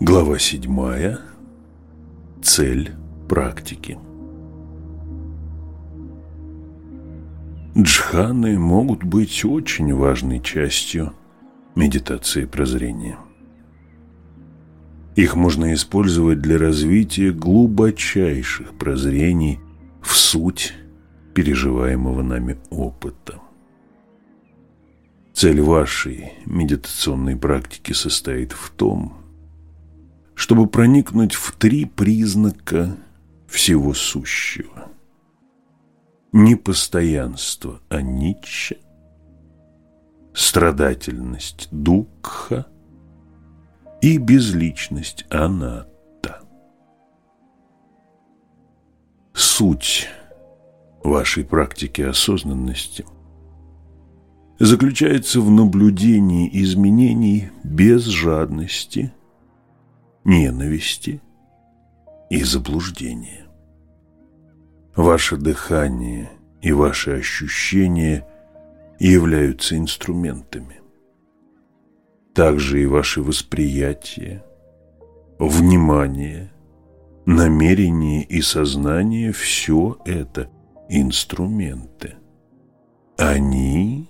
Глава седьмая. Цель практики. Джханы могут быть очень важной частью медитации прозрения. Их можно использовать для развития глубочайших прозрений в суть переживаемого нами опыта. Цель вашей медитационной практики состоит в том, чтобы проникнуть в три признака всего сущего. Непостоянство аничча, страдательность дукха и безличность анатта. Суть вашей практики осознанности заключается в наблюдении изменений без жадности – ненависти и заблуждения. Ваше дыхание и ваши ощущения являются инструментами. Также и ваше восприятие, внимание, намерение и сознание – все это инструменты. Они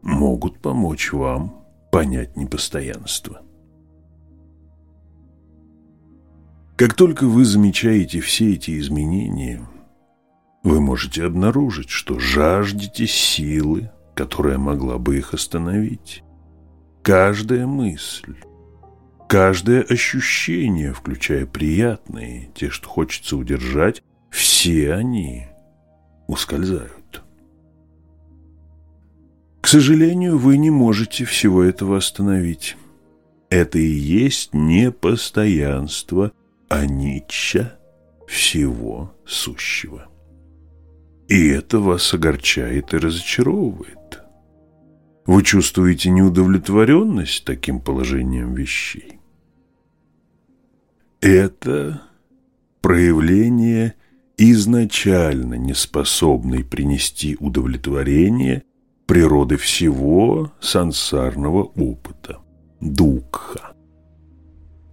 могут помочь вам понять непостоянство. Как только вы замечаете все эти изменения, вы можете обнаружить, что жаждете силы, которая могла бы их остановить. Каждая мысль, каждое ощущение, включая приятные, те, что хочется удержать, все они ускользают. К сожалению, вы не можете всего этого остановить. Это и есть непостоянство – анича всего сущего. И это вас огорчает и разочаровывает. Вы чувствуете неудовлетворенность таким положением вещей. Это проявление изначально неспособной принести удовлетворение природы всего сансарного опыта – дукха.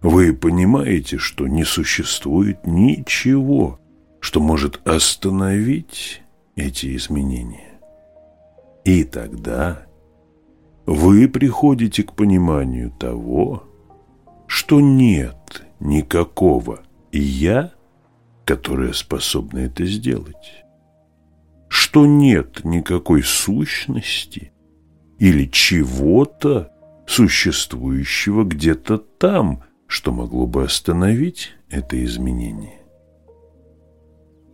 Вы понимаете, что не существует ничего, что может остановить эти изменения. И тогда вы приходите к пониманию того, что нет никакого «я», которое способно это сделать, что нет никакой сущности или чего-то, существующего где-то там, что могло бы остановить это изменение.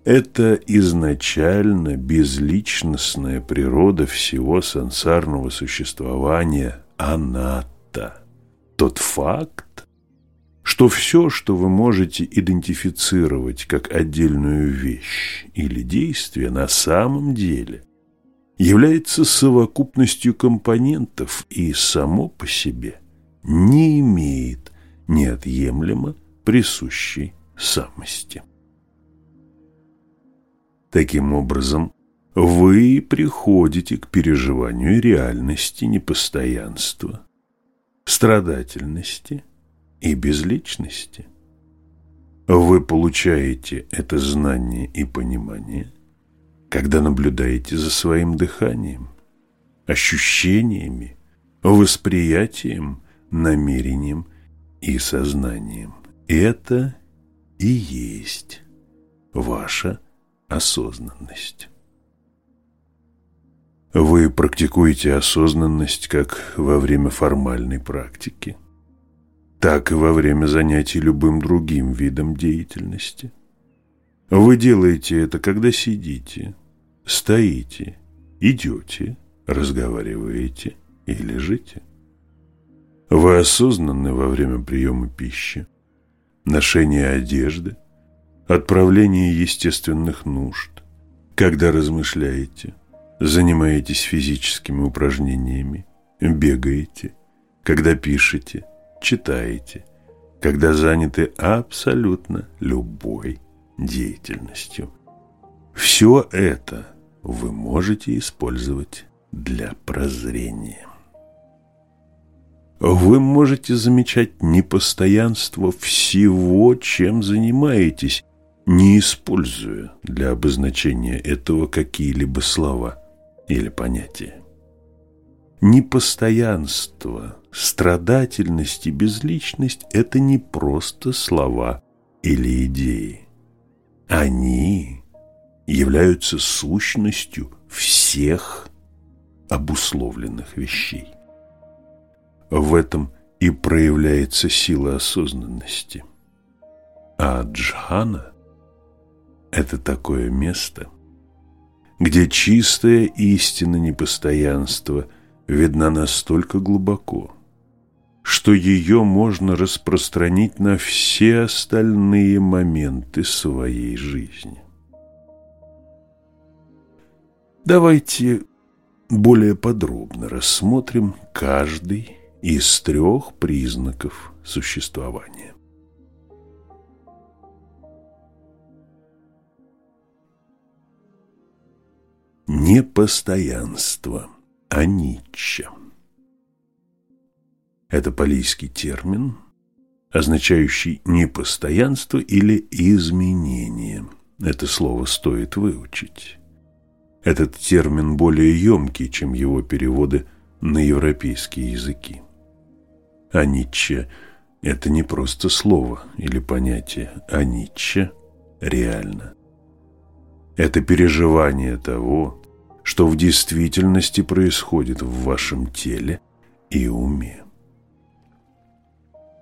Это изначально безличностная природа всего сансарного существования анатта. Тот факт, что все, что вы можете идентифицировать как отдельную вещь или действие, на самом деле является совокупностью компонентов и само по себе не имеет неотъемлемо присущей самости. Таким образом, вы приходите к переживанию реальности непостоянства, страдательности и безличности. Вы получаете это знание и понимание, когда наблюдаете за своим дыханием, ощущениями, восприятием, намерением и сознанием. Это и есть ваша осознанность. Вы практикуете осознанность как во время формальной практики, так и во время занятий любым другим видом деятельности. Вы делаете это, когда сидите, стоите, идете, разговариваете и лежите. Вы осознанны во время приема пищи, ношения одежды, отправления естественных нужд, Когда размышляете, занимаетесь физическими упражнениями, бегаете, когда пишете, читаете, когда заняты абсолютно любой деятельностью. Все это вы можете использовать для прозрения. Вы можете замечать непостоянство всего, чем занимаетесь, не используя для обозначения этого какие-либо слова или понятия. Непостоянство, страдательность и безличность – это не просто слова или идеи. Они являются сущностью всех обусловленных вещей. В этом и проявляется сила осознанности. А джхана – это такое место, где чистая истина непостоянства видна настолько глубоко, что ее можно распространить на все остальные моменты своей жизни. Давайте более подробно рассмотрим каждый из трех признаков существования. Непостоянство, аничча. Это палийский термин, означающий непостоянство или изменение. Это слово стоит выучить. Этот термин более емкий, чем его переводы на европейские языки. Аничча – это не просто слово или понятие, аничча – реально. Это переживание того, что в действительности происходит в вашем теле и уме.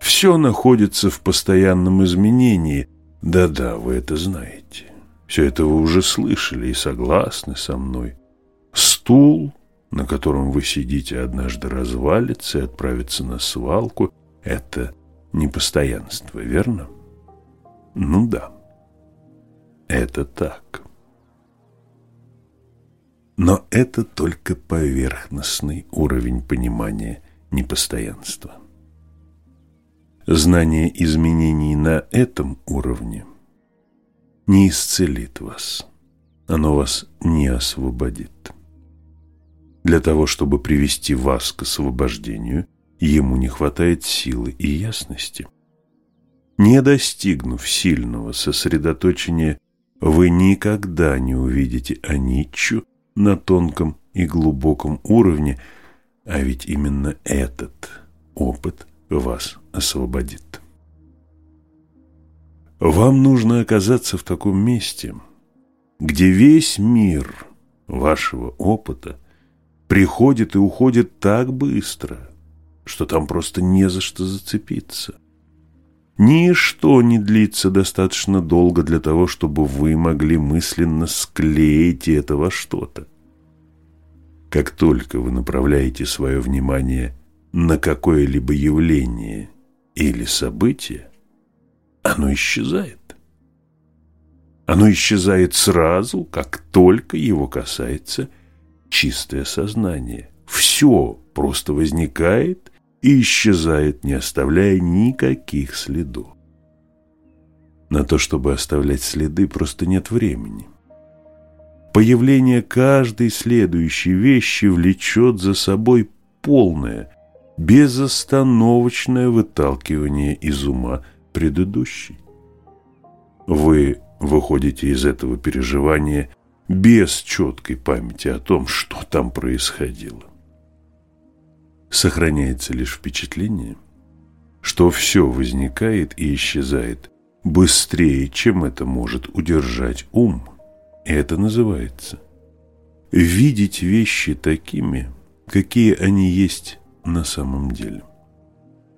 Все находится в постоянном изменении. Да-да, вы это знаете. Все это вы уже слышали и согласны со мной. Стул, на котором вы сидите, однажды развалится и отправится на свалку. Это непостоянство, верно? Ну да, это так. Но это только поверхностный уровень понимания непостоянства. Знание изменений на этом уровне не исцелит вас. Оно вас не освободит. Для того, чтобы привести вас к освобождению, ему не хватает силы и ясности. Не достигнув сильного сосредоточения, вы никогда не увидите Аниччу на тонком и глубоком уровне, а ведь именно этот опыт вас освободит. Вам нужно оказаться в таком месте, где весь мир вашего опыта приходит и уходит так быстро, что там просто не за что зацепиться. Ничто не длится достаточно долго для того, чтобы вы могли мысленно склеить это во что-то. Как только вы направляете свое внимание на какое-либо явление или событие, оно исчезает. Оно исчезает сразу, как только его касается чистое сознание. Все просто возникает и исчезает, не оставляя никаких следов. На то, чтобы оставлять следы, просто нет времени. Появление каждой следующей вещи влечет за собой полное, безостановочное выталкивание из ума предыдущей. Вы выходите из этого переживания без четкой памяти о том, что там происходило сохраняется лишь впечатление, что все возникает и исчезает быстрее, чем это может удержать ум. И это называется видеть вещи такими, какие они есть на самом деле.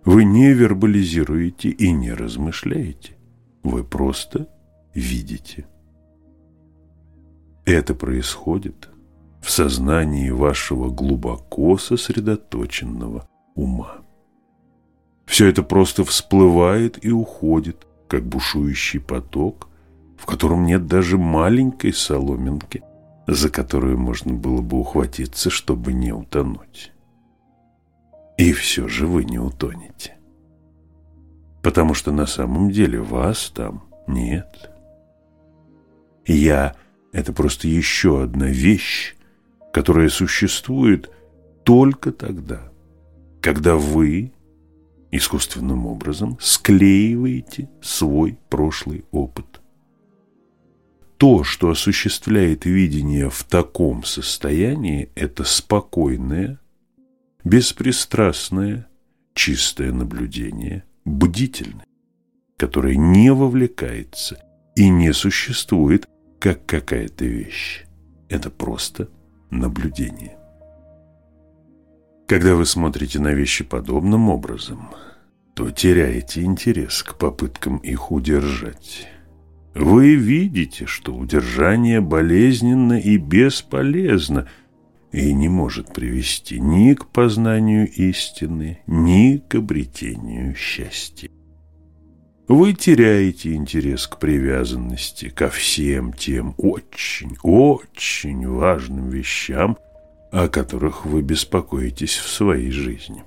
Вы не вербализируете и не размышляете, вы просто видите. Это происходит в сознании вашего глубоко сосредоточенного ума. Все это просто всплывает и уходит, как бушующий поток, в котором нет даже маленькой соломинки за которую можно было бы ухватиться, чтобы не утонуть. И все же вы не утонете. Потому что на самом деле вас там нет. Я – это просто еще одна вещь, которая существует только тогда, когда вы искусственным образом склеиваете свой прошлый опыт. То, что осуществляет видение в таком состоянии, это спокойное, беспристрастное, чистое наблюдение, бдительное, которое не вовлекается и не существует как какая-то вещь. Это просто наблюдение. Когда вы смотрите на вещи подобным образом, то теряете интерес к попыткам их удержать. Вы видите, что удержание болезненно и бесполезно и не может привести ни к познанию истины, ни к обретению счастья. Вы теряете интерес к привязанности ко всем тем очень, очень важным вещам, о которых вы беспокоитесь в своей жизни.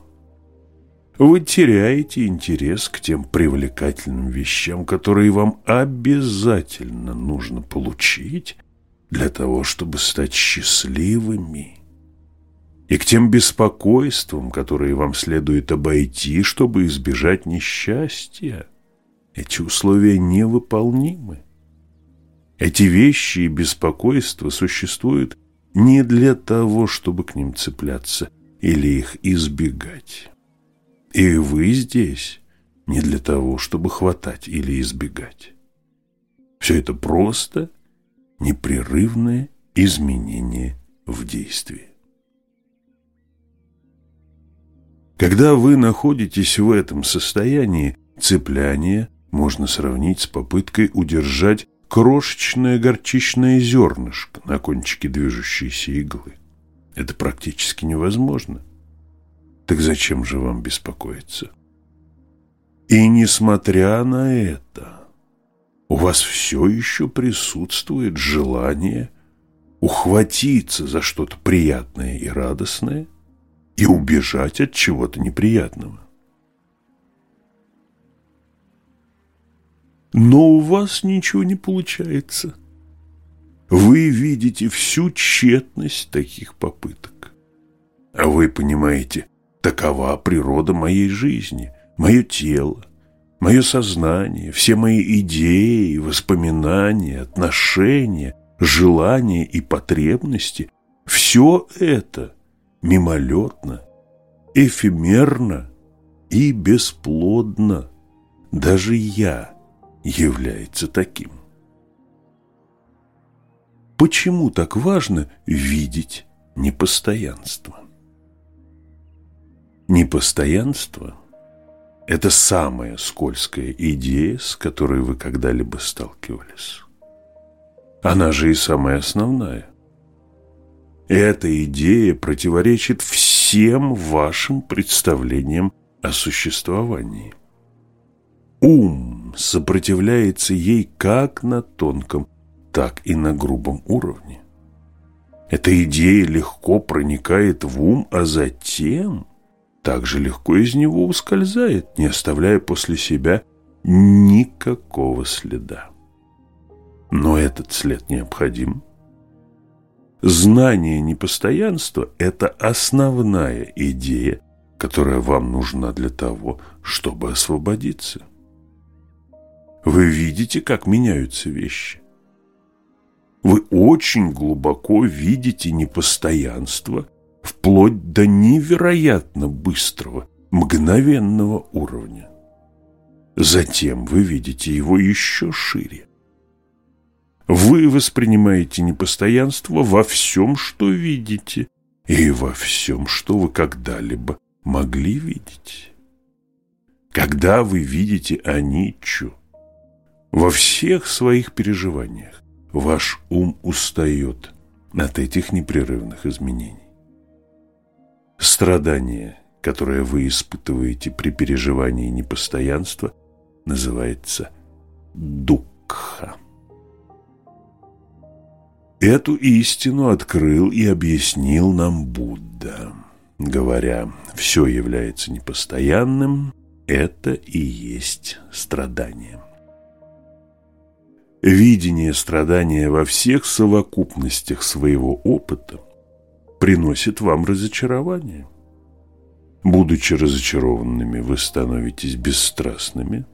Вы теряете интерес к тем привлекательным вещам, которые вам обязательно нужно получить для того, чтобы стать счастливыми, и к тем беспокойствам, которые вам следует обойти, чтобы избежать несчастья. Эти условия невыполнимы. Эти вещи и беспокойства существуют не для того, чтобы к ним цепляться или их избегать. И вы здесь не для того, чтобы хватать или избегать. Все это просто непрерывное изменение в действии. Когда вы находитесь в этом состоянии, цепляние можно сравнить с попыткой удержать крошечное горчичное зернышко на кончике движущейся иглы. Это практически невозможно. Так зачем же вам беспокоиться? И несмотря на это, у вас все еще присутствует желание ухватиться за что-то приятное и радостное и убежать от чего-то неприятного. Но у вас ничего не получается. Вы видите всю тщетность таких попыток. А вы понимаете, такова природа моей жизни, мое тело, мое сознание, все мои идеи, воспоминания, отношения, желания и потребности – все это мимолетно, эфемерно и бесплодно. Даже я – является таким. Почему так важно видеть непостоянство? Непостоянство – это самая скользкая идея, с которой вы когда-либо сталкивались. Она же и самая основная. Эта идея противоречит всем вашим представлениям о существовании. Ум сопротивляется ей как на тонком, так и на грубом уровне. Эта идея легко проникает в ум, а затем также легко из него ускользает, не оставляя после себя никакого следа. Но этот след необходим. Знание непостоянства – это основная идея, которая вам нужна для того, чтобы освободиться. Вы видите, как меняются вещи. Вы очень глубоко видите непостоянство вплоть до невероятно быстрого, мгновенного уровня. Затем вы видите его еще шире. Вы воспринимаете непостоянство во всем, что видите, и во всем, что вы когда-либо могли видеть. Когда вы видите Аничу, во всех своих переживаниях ваш ум устает от этих непрерывных изменений. Страдание, которое вы испытываете при переживании непостоянства, называется дукха. Эту истину открыл и объяснил нам Будда, говоря, все является непостоянным, это и есть страдание. Видение страдания во всех совокупностях своего опыта приносит вам разочарование. Будучи разочарованными, вы становитесь бесстрастными.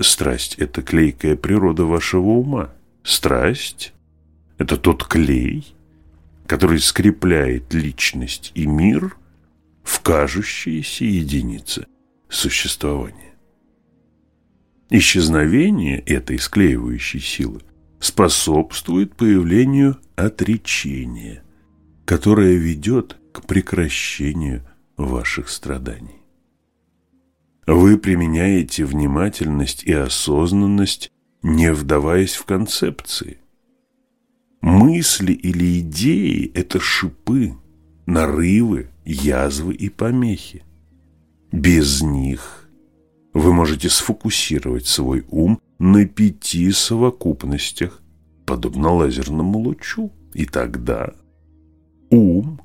Страсть – это клейкая природа вашего ума. Страсть – это тот клей, который скрепляет личность и мир в кажущиеся единицы существования. Исчезновение этой склеивающей силы способствует появлению отречения, которое ведет к прекращению ваших страданий. Вы применяете внимательность и осознанность, не вдаваясь в концепции. Мысли или идеи – это шипы, нарывы, язвы и помехи. Без них вы можете сфокусировать свой ум на пяти совокупностях, подобно лазерному лучу. И тогда ум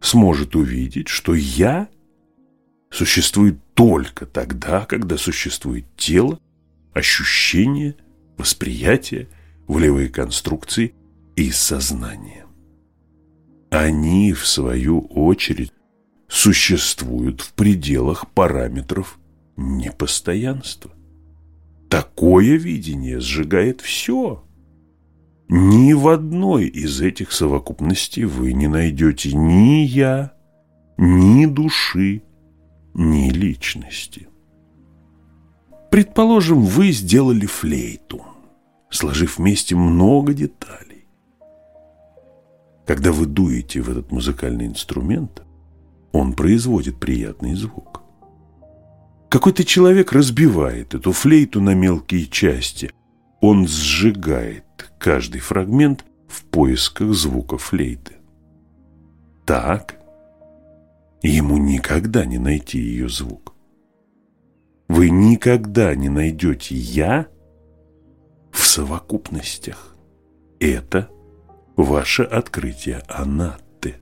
сможет увидеть, что «я» существует только тогда, когда существует тело, ощущение, восприятие, волевые конструкции и сознание. Они, в свою очередь, существуют в пределах параметров непостоянство. Такое видение сжигает все. Ни в одной из этих совокупностей вы не найдете ни я, ни души, ни личности. Предположим, вы сделали флейту, сложив вместе много деталей. Когда вы дуете в этот музыкальный инструмент, он производит приятный звук. Какой-то человек разбивает эту флейту на мелкие части. Он сжигает каждый фрагмент в поисках звука флейты. Так ему никогда не найти ее звук. Вы никогда не найдете «я» в совокупностях. Это ваше открытие анатты.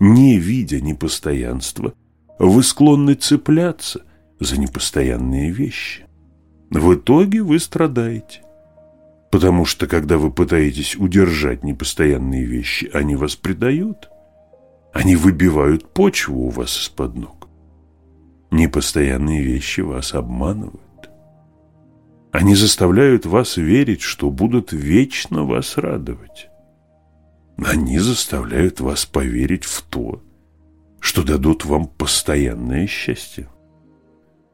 Не видя непостоянства, вы склонны цепляться за непостоянные вещи. В итоге вы страдаете. Потому что, когда вы пытаетесь удержать непостоянные вещи, они вас предают. Они выбивают почву у вас из-под ног. Непостоянные вещи вас обманывают. Они заставляют вас верить, что будут вечно вас радовать. Они заставляют вас поверить в то, что дадут вам постоянное счастье.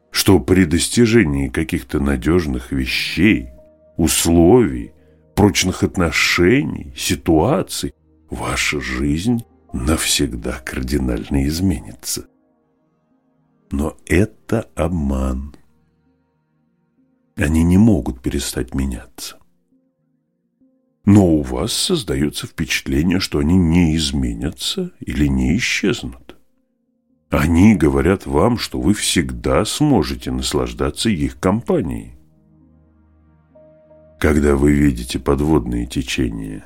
Что при достижении каких-то надежных вещей, условий, прочных отношений, ситуаций, ваша жизнь навсегда кардинально изменится. Но это обман. Они не могут перестать меняться. Но у вас создается впечатление, что они не изменятся или не исчезнут. Они говорят вам, что вы всегда сможете наслаждаться их компанией. Когда вы видите подводные течения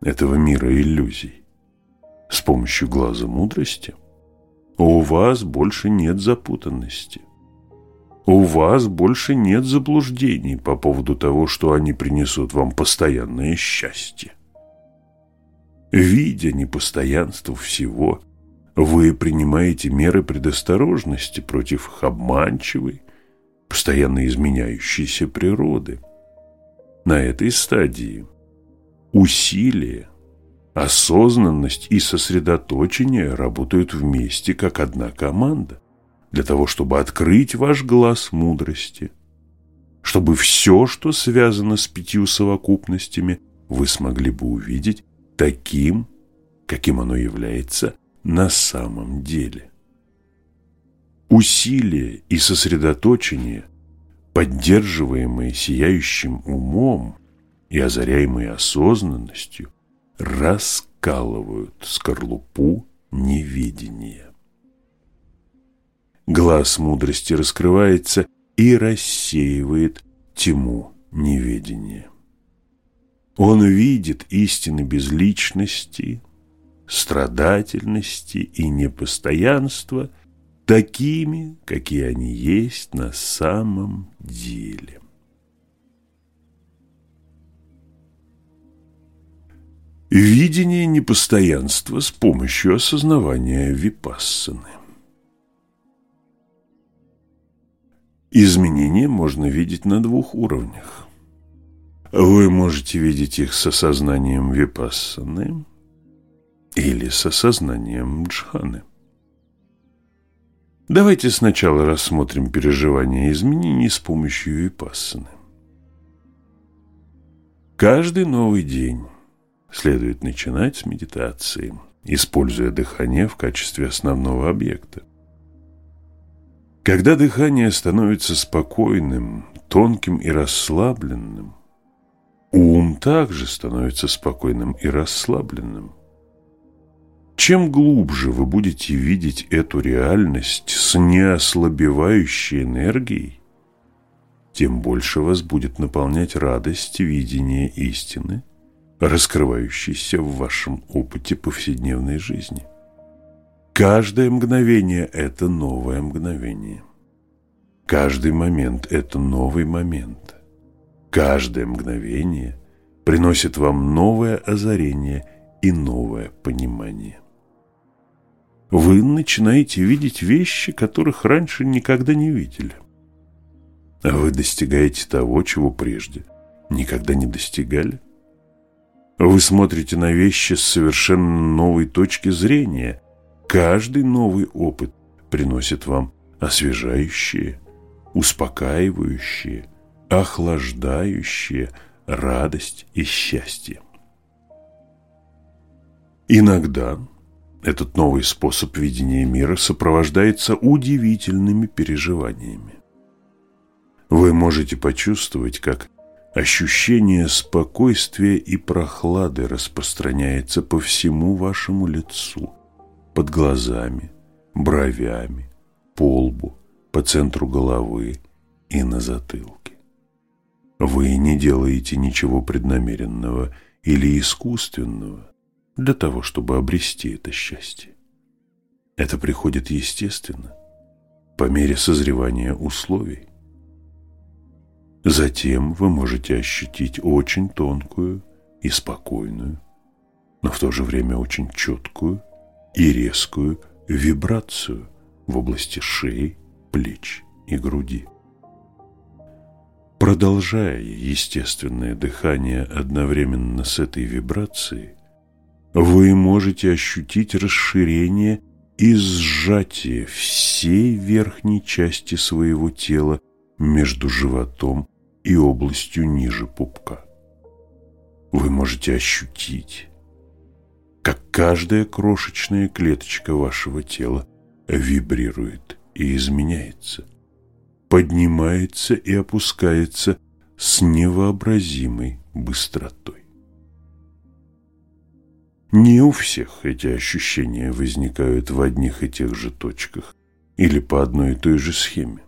этого мира иллюзий с помощью глаза мудрости, у вас больше нет запутанности. У вас больше нет заблуждений по поводу того, что они принесут вам постоянное счастье. Видя непостоянство всего, вы принимаете меры предосторожности против их обманчивой, постоянно изменяющейся природы. На этой стадии усилие, осознанность и сосредоточение работают вместе, как одна команда, для того, чтобы открыть ваш глаз мудрости, чтобы все, что связано с пятью совокупностями, вы смогли бы увидеть таким, каким оно является – на самом деле. Усилие и сосредоточение, поддерживаемые сияющим умом и озаряемые осознанностью, раскалывают скорлупу неведения. Глаз мудрости раскрывается и рассеивает тьму неведения. Он видит истины безличности, страдательности и непостоянства такими, какие они есть на самом деле. Видение непостоянства с помощью осознавания випассаны. Изменения можно видеть на двух уровнях. Вы можете видеть их с осознанием випассаны или с осознанием джханы. Давайте сначала рассмотрим переживания изменений с помощью випассаны. Каждый новый день следует начинать с медитации, используя дыхание в качестве основного объекта. Когда дыхание становится спокойным, тонким и расслабленным, ум также становится спокойным и расслабленным. Чем глубже вы будете видеть эту реальность с неослабевающей энергией, тем больше вас будет наполнять радость видения истины, раскрывающейся в вашем опыте повседневной жизни. Каждое мгновение – это новое мгновение. Каждый момент – это новый момент. Каждое мгновение приносит вам новое озарение и новое понимание. Вы начинаете видеть вещи, которых раньше никогда не видели. А вы достигаете того, чего прежде никогда не достигали. Вы смотрите на вещи с совершенно новой точки зрения. Каждый новый опыт приносит вам освежающие, успокаивающие, охлаждающие радость и счастье. Иногда этот новый способ видения мира сопровождается удивительными переживаниями. Вы можете почувствовать, как ощущение спокойствия и прохлады распространяется по всему вашему лицу, под глазами, бровями, по лбу, по центру головы и на затылке. Вы не делаете ничего преднамеренного или искусственного, для того, чтобы обрести это счастье. Это приходит естественно, по мере созревания условий. Затем вы можете ощутить очень тонкую и спокойную, но в то же время очень четкую и резкую вибрацию в области шеи, плеч и груди. Продолжая естественное дыхание одновременно с этой вибрацией, вы можете ощутить расширение и сжатие всей верхней части своего тела между животом и областью ниже пупка. Вы можете ощутить, как каждая крошечная клеточка вашего тела вибрирует и изменяется, поднимается и опускается с невообразимой быстротой. Не у всех эти ощущения возникают в одних и тех же точках или по одной и той же схеме.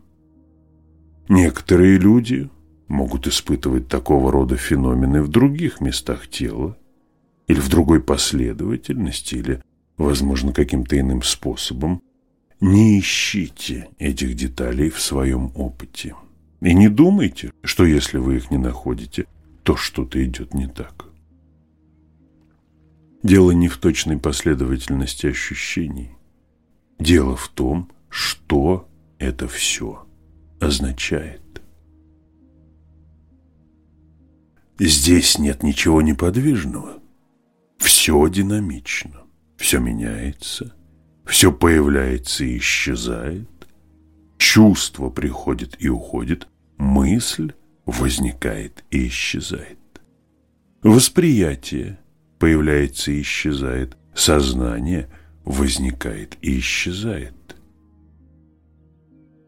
Некоторые люди могут испытывать такого рода феномены в других местах тела или в другой последовательности, или, возможно, каким-то иным способом. Не ищите этих деталей в своем опыте. И не думайте, что если вы их не находите, то что-то идет не так. Дело не в точной последовательности ощущений. Дело в том, что это все означает. Здесь нет ничего неподвижного. Все динамично, все меняется, все появляется и исчезает. Чувство приходит и уходит, мысль возникает и исчезает. Восприятие появляется и исчезает. Сознание возникает и исчезает.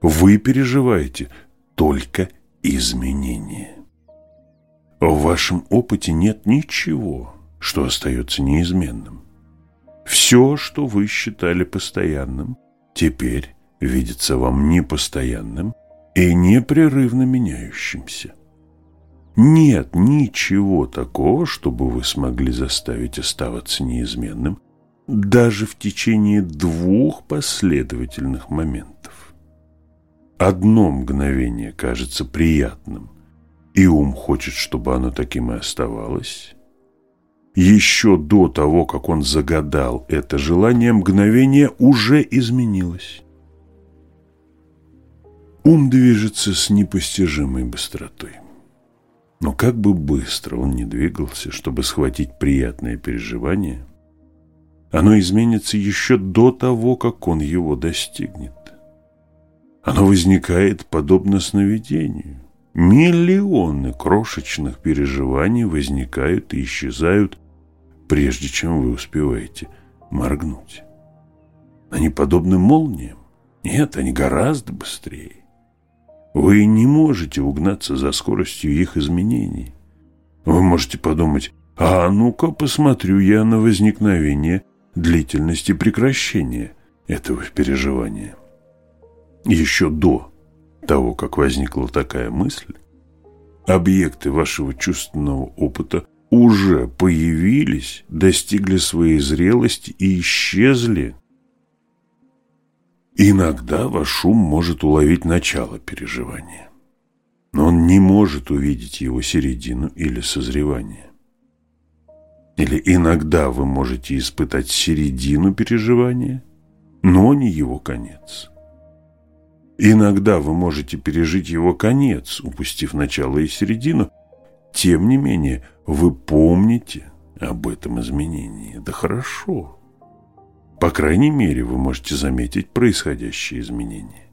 Вы переживаете только изменения. В вашем опыте нет ничего, что остается неизменным. Все, что вы считали постоянным, теперь видится вам непостоянным и непрерывно меняющимся. Нет ничего такого, чтобы вы смогли заставить оставаться неизменным даже в течение двух последовательных моментов. Одно мгновение кажется приятным, и ум хочет, чтобы оно таким и оставалось. Еще до того, как он загадал это желание, мгновение уже изменилось. Ум движется с непостижимой быстротой. Но как бы быстро он ни двигался, чтобы схватить приятное переживание, оно изменится еще до того, как он его достигнет. Оно возникает подобно сновидению. Миллионы крошечных переживаний возникают и исчезают, прежде чем вы успеваете моргнуть. Они подобны молниям. Нет, они гораздо быстрее. Вы не можете угнаться за скоростью их изменений. Вы можете подумать, а ну-ка посмотрю я на возникновение длительности прекращения этого переживания. Еще до того, как возникла такая мысль, объекты вашего чувственного опыта уже появились, достигли своей зрелости и исчезли Иногда ваш ум может уловить начало переживания, но он не может увидеть его середину или созревание. Или иногда вы можете испытать середину переживания, но не его конец. Иногда вы можете пережить его конец, упустив начало и середину, тем не менее вы помните об этом изменении. Да хорошо. По крайней мере, вы можете заметить происходящие изменения.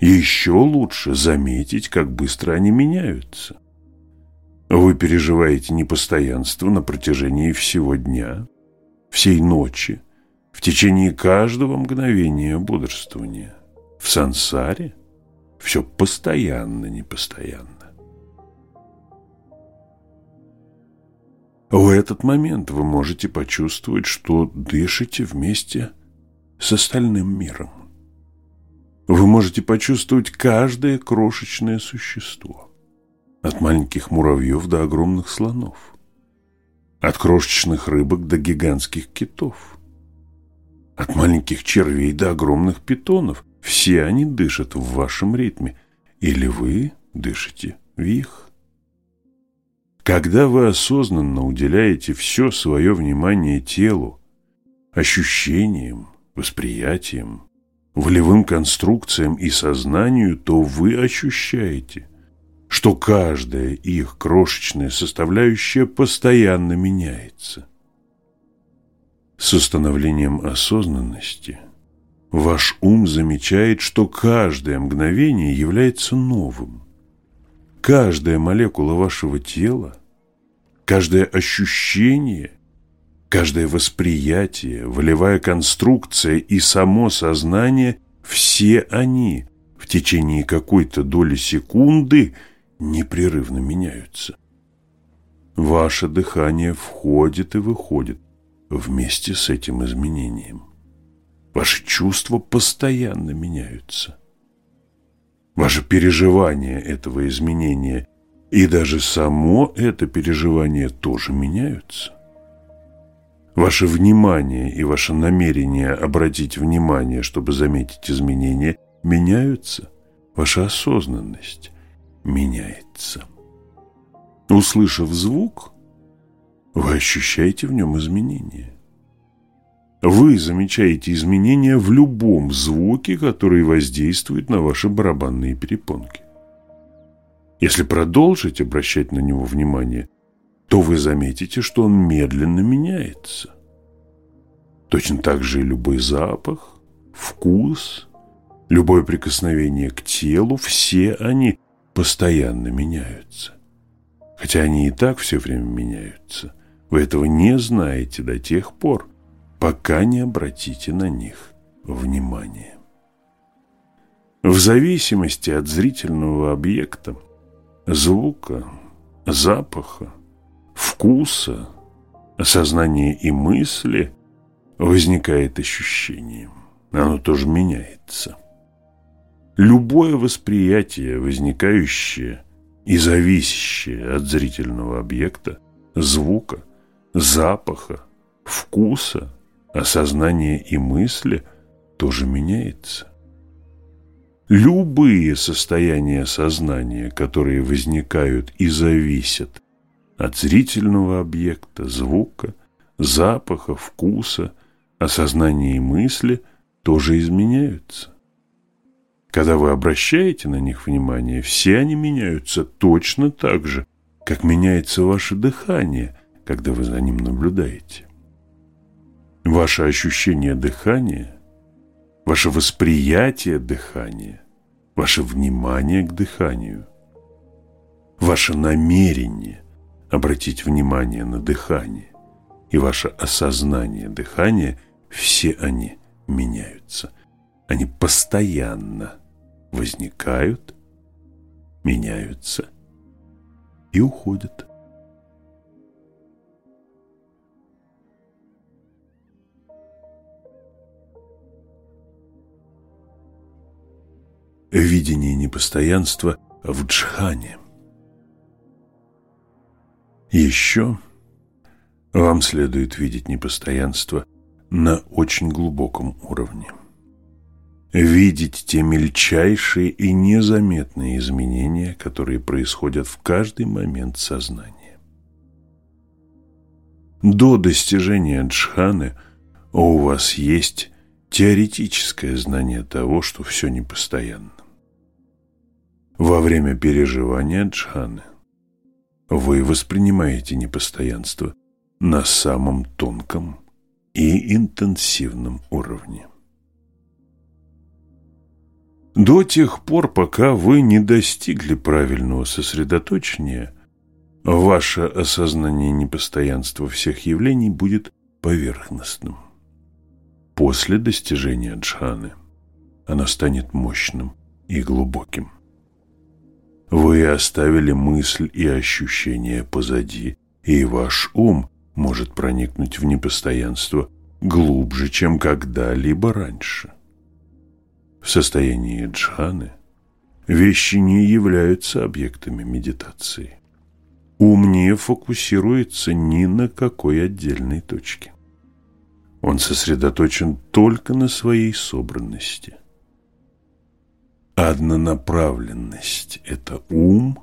Еще лучше заметить, как быстро они меняются. Вы переживаете непостоянство на протяжении всего дня, всей ночи, в течение каждого мгновения бодрствования. В сансаре все постоянно непостоянно. В этот момент вы можете почувствовать, что дышите вместе с остальным миром. Вы можете почувствовать каждое крошечное существо, от маленьких муравьев до огромных слонов, от крошечных рыбок до гигантских китов, от маленьких червей до огромных питонов. Все они дышат в вашем ритме, или вы дышите в их. Когда вы осознанно уделяете все свое внимание телу, ощущениям, восприятиям, волевым конструкциям и сознанию, то вы ощущаете, что каждая их крошечная составляющая постоянно меняется. С установлением осознанности ваш ум замечает, что каждое мгновение является новым. Каждая молекула вашего тела, каждое ощущение, каждое восприятие, волевая конструкция и само сознание – все они в течение какой-то доли секунды непрерывно меняются. Ваше дыхание входит и выходит вместе с этим изменением. Ваши чувства постоянно меняются ваше переживание этого изменения и даже само это переживание тоже меняются. Ваше внимание и ваше намерение обратить внимание, чтобы заметить изменения, меняются. Ваша осознанность меняется. Услышав звук, вы ощущаете в нем изменения. Вы замечаете изменения в любом звуке, который воздействует на ваши барабанные перепонки. Если продолжить обращать на него внимание, то вы заметите, что он медленно меняется. Точно так же и любой запах, вкус, любое прикосновение к телу, все они постоянно меняются. Хотя они и так все время меняются. Вы этого не знаете до тех пор, пока не обратите на них внимания. В зависимости от зрительного объекта, звука, запаха, вкуса, сознания и мысли возникает ощущение. Оно тоже меняется. Любое восприятие, возникающее и зависящее от зрительного объекта, звука, запаха, вкуса, осознания и мысли тоже меняется. Любые состояния сознания, которые возникают и зависят от зрительного объекта, звука, запаха, вкуса, осознания и мысли, тоже изменяются. Когда вы обращаете на них внимание, все они меняются точно так же, как меняется ваше дыхание, когда вы за ним наблюдаете. Ваше ощущение дыхания, ваше восприятие дыхания, ваше внимание к дыханию, ваше намерение обратить внимание на дыхание и ваше осознание дыхания, все они меняются. Они постоянно возникают, меняются и уходят. Видение непостоянства в джхане. Еще вам следует видеть непостоянство на очень глубоком уровне видеть те мельчайшие и незаметные изменения, которые происходят в каждый момент сознания. До достижения джханы у вас есть теоретическое знание того, что все непостоянно. Во время переживания джханы вы воспринимаете непостоянство на самом тонком и интенсивном уровне. До тех пор, пока вы не достигли правильного сосредоточения, ваше осознание непостоянства всех явлений будет поверхностным. После достижения джханы оно станет мощным и глубоким. Вы оставили мысль и ощущения позади, и ваш ум может проникнуть в непостоянство глубже, чем когда-либо раньше. В состоянии джханы вещи не являются объектами медитации. Ум не фокусируется ни на какой отдельной точке. Он сосредоточен только на своей собранности. Однонаправленность – это ум,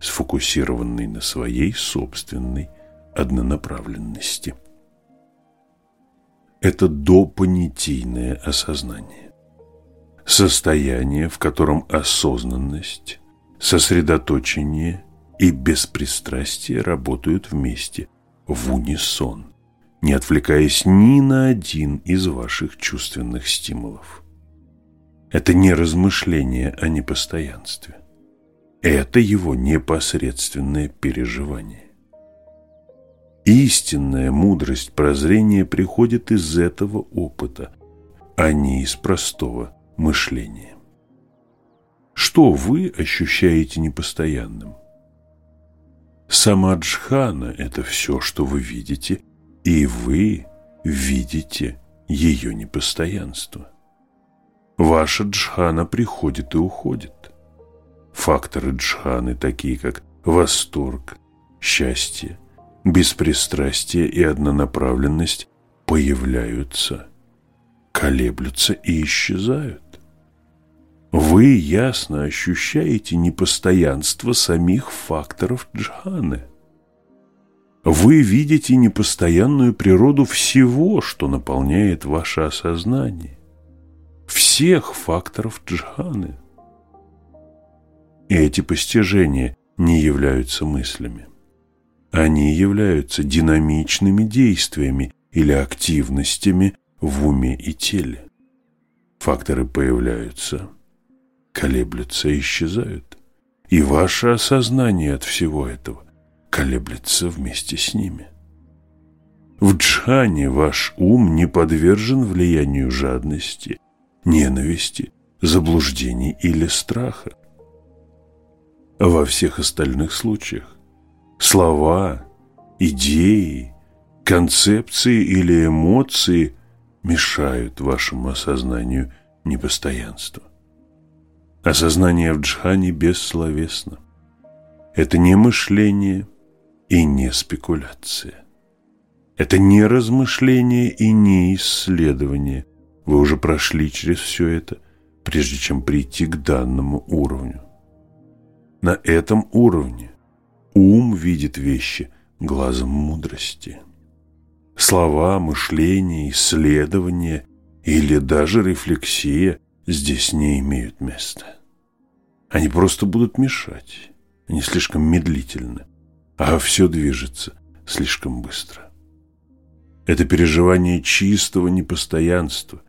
сфокусированный на своей собственной однонаправленности. Это допонятийное осознание состояние, в котором осознанность, сосредоточение и беспристрастие работают вместе, в унисон, не отвлекаясь ни на один из ваших чувственных стимулов. Это не размышление о непостоянстве. Это его непосредственное переживание. Истинная мудрость прозрения приходит из этого опыта, а не из простого мышления. Что вы ощущаете непостоянным? Сама джхана – это все, что вы видите, и вы видите ее непостоянство. Ваша джхана приходит и уходит. Факторы джханы, такие как восторг, счастье, беспристрастие и однонаправленность, появляются, колеблются и исчезают. Вы ясно ощущаете непостоянство самих факторов джханы. Вы видите непостоянную природу всего, что наполняет ваше осознание. Всех факторов джханы. И эти постижения не являются мыслями. Они являются динамичными действиями или активностями в уме и теле. Факторы появляются – колеблются и исчезают. И ваше осознание от всего этого колеблется вместе с ними. В джхане ваш ум не подвержен влиянию жадности, ненависти, заблуждений или страха. Во всех остальных случаях слова, идеи, концепции или эмоции мешают вашему осознанию непостоянства. Осознание в джхане бессловесно. Это не мышление и не спекуляция. Это не размышление и не исследование. Вы уже прошли через все это, прежде чем прийти к данному уровню. На этом уровне ум видит вещи глазом мудрости. Слова, мышление, исследование или даже рефлексия здесь не имеют места. Они просто будут мешать. Они слишком медлительны, а все движется слишком быстро. Это переживание чистого непостоянства,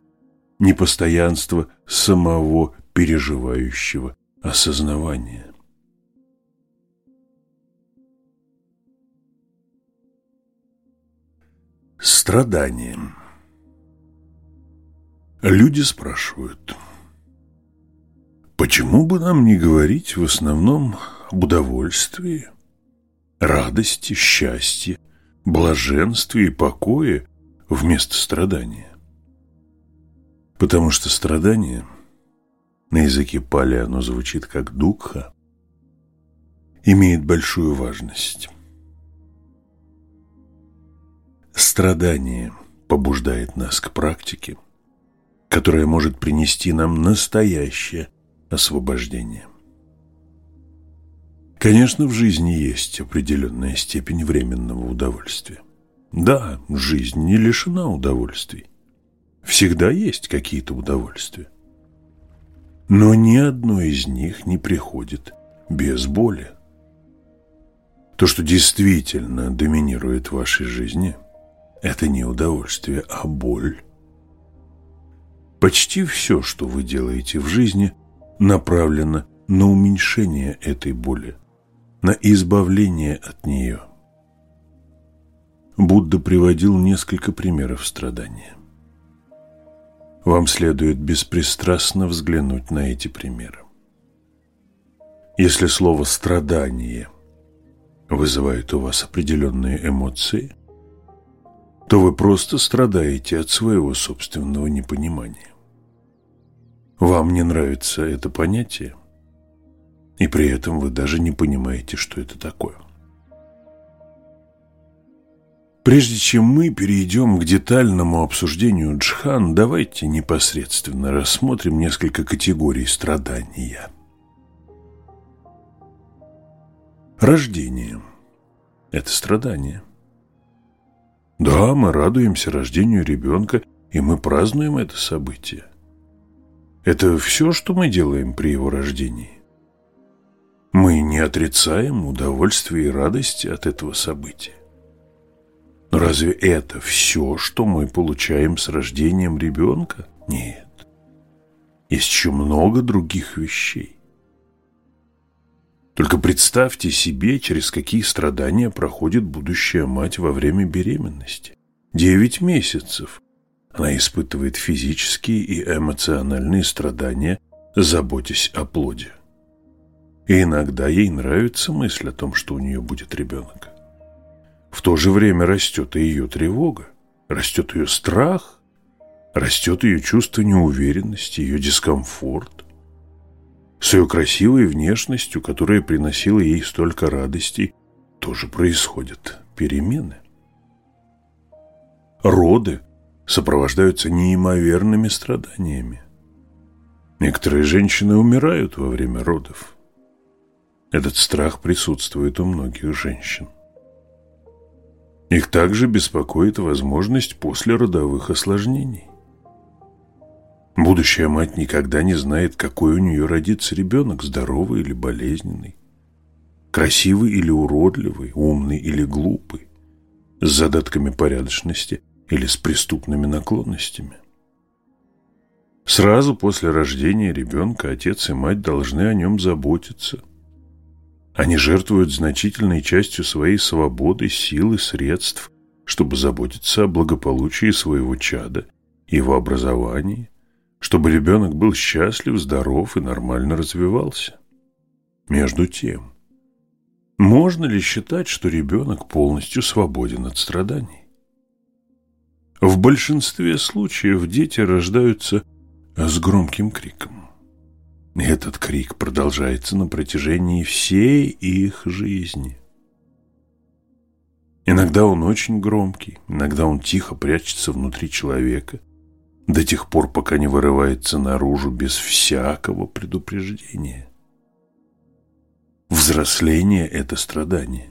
непостоянства самого переживающего осознавания. Страдание. Люди спрашивают, почему бы нам не говорить в основном об удовольствии, радости, счастье, блаженстве и покое вместо страдания? Потому что страдание, на языке пали оно звучит как дукха, имеет большую важность. Страдание побуждает нас к практике, которая может принести нам настоящее освобождение. Конечно, в жизни есть определенная степень временного удовольствия. Да, жизнь не лишена удовольствий. Всегда есть какие-то удовольствия. Но ни одно из них не приходит без боли. То, что действительно доминирует в вашей жизни, это не удовольствие, а боль. Почти все, что вы делаете в жизни, направлено на уменьшение этой боли, на избавление от нее. Будда приводил несколько примеров страдания. Вам следует беспристрастно взглянуть на эти примеры. Если слово «страдание» вызывает у вас определенные эмоции – то вы просто страдаете от своего собственного непонимания. Вам не нравится это понятие, и при этом вы даже не понимаете, что это такое. Прежде чем мы перейдем к детальному обсуждению джхан, давайте непосредственно рассмотрим несколько категорий страдания. Рождение – это страдание – да, мы радуемся рождению ребенка, и мы празднуем это событие. Это все, что мы делаем при его рождении. Мы не отрицаем удовольствие и радости от этого события. Но разве это все, что мы получаем с рождением ребенка? Нет. Есть еще много других вещей. Только представьте себе, через какие страдания проходит будущая мать во время беременности. Девять месяцев. Она испытывает физические и эмоциональные страдания, заботясь о плоде. И иногда ей нравится мысль о том, что у нее будет ребенок. В то же время растет и ее тревога, растет ее страх, растет ее чувство неуверенности, ее дискомфорт с ее красивой внешностью, которая приносила ей столько радостей, тоже происходят перемены. Роды сопровождаются неимоверными страданиями. Некоторые женщины умирают во время родов. Этот страх присутствует у многих женщин. Их также беспокоит возможность послеродовых осложнений. Будущая мать никогда не знает, какой у нее родится ребенок, здоровый или болезненный, красивый или уродливый, умный или глупый, с задатками порядочности или с преступными наклонностями. Сразу после рождения ребенка отец и мать должны о нем заботиться. Они жертвуют значительной частью своей свободы, сил и средств, чтобы заботиться о благополучии своего чада, его образовании, чтобы ребенок был счастлив, здоров и нормально развивался. Между тем, можно ли считать, что ребенок полностью свободен от страданий? В большинстве случаев дети рождаются с громким криком. Этот крик продолжается на протяжении всей их жизни. Иногда он очень громкий, иногда он тихо прячется внутри человека, до тех пор, пока не вырывается наружу без всякого предупреждения. Взросление – это страдание.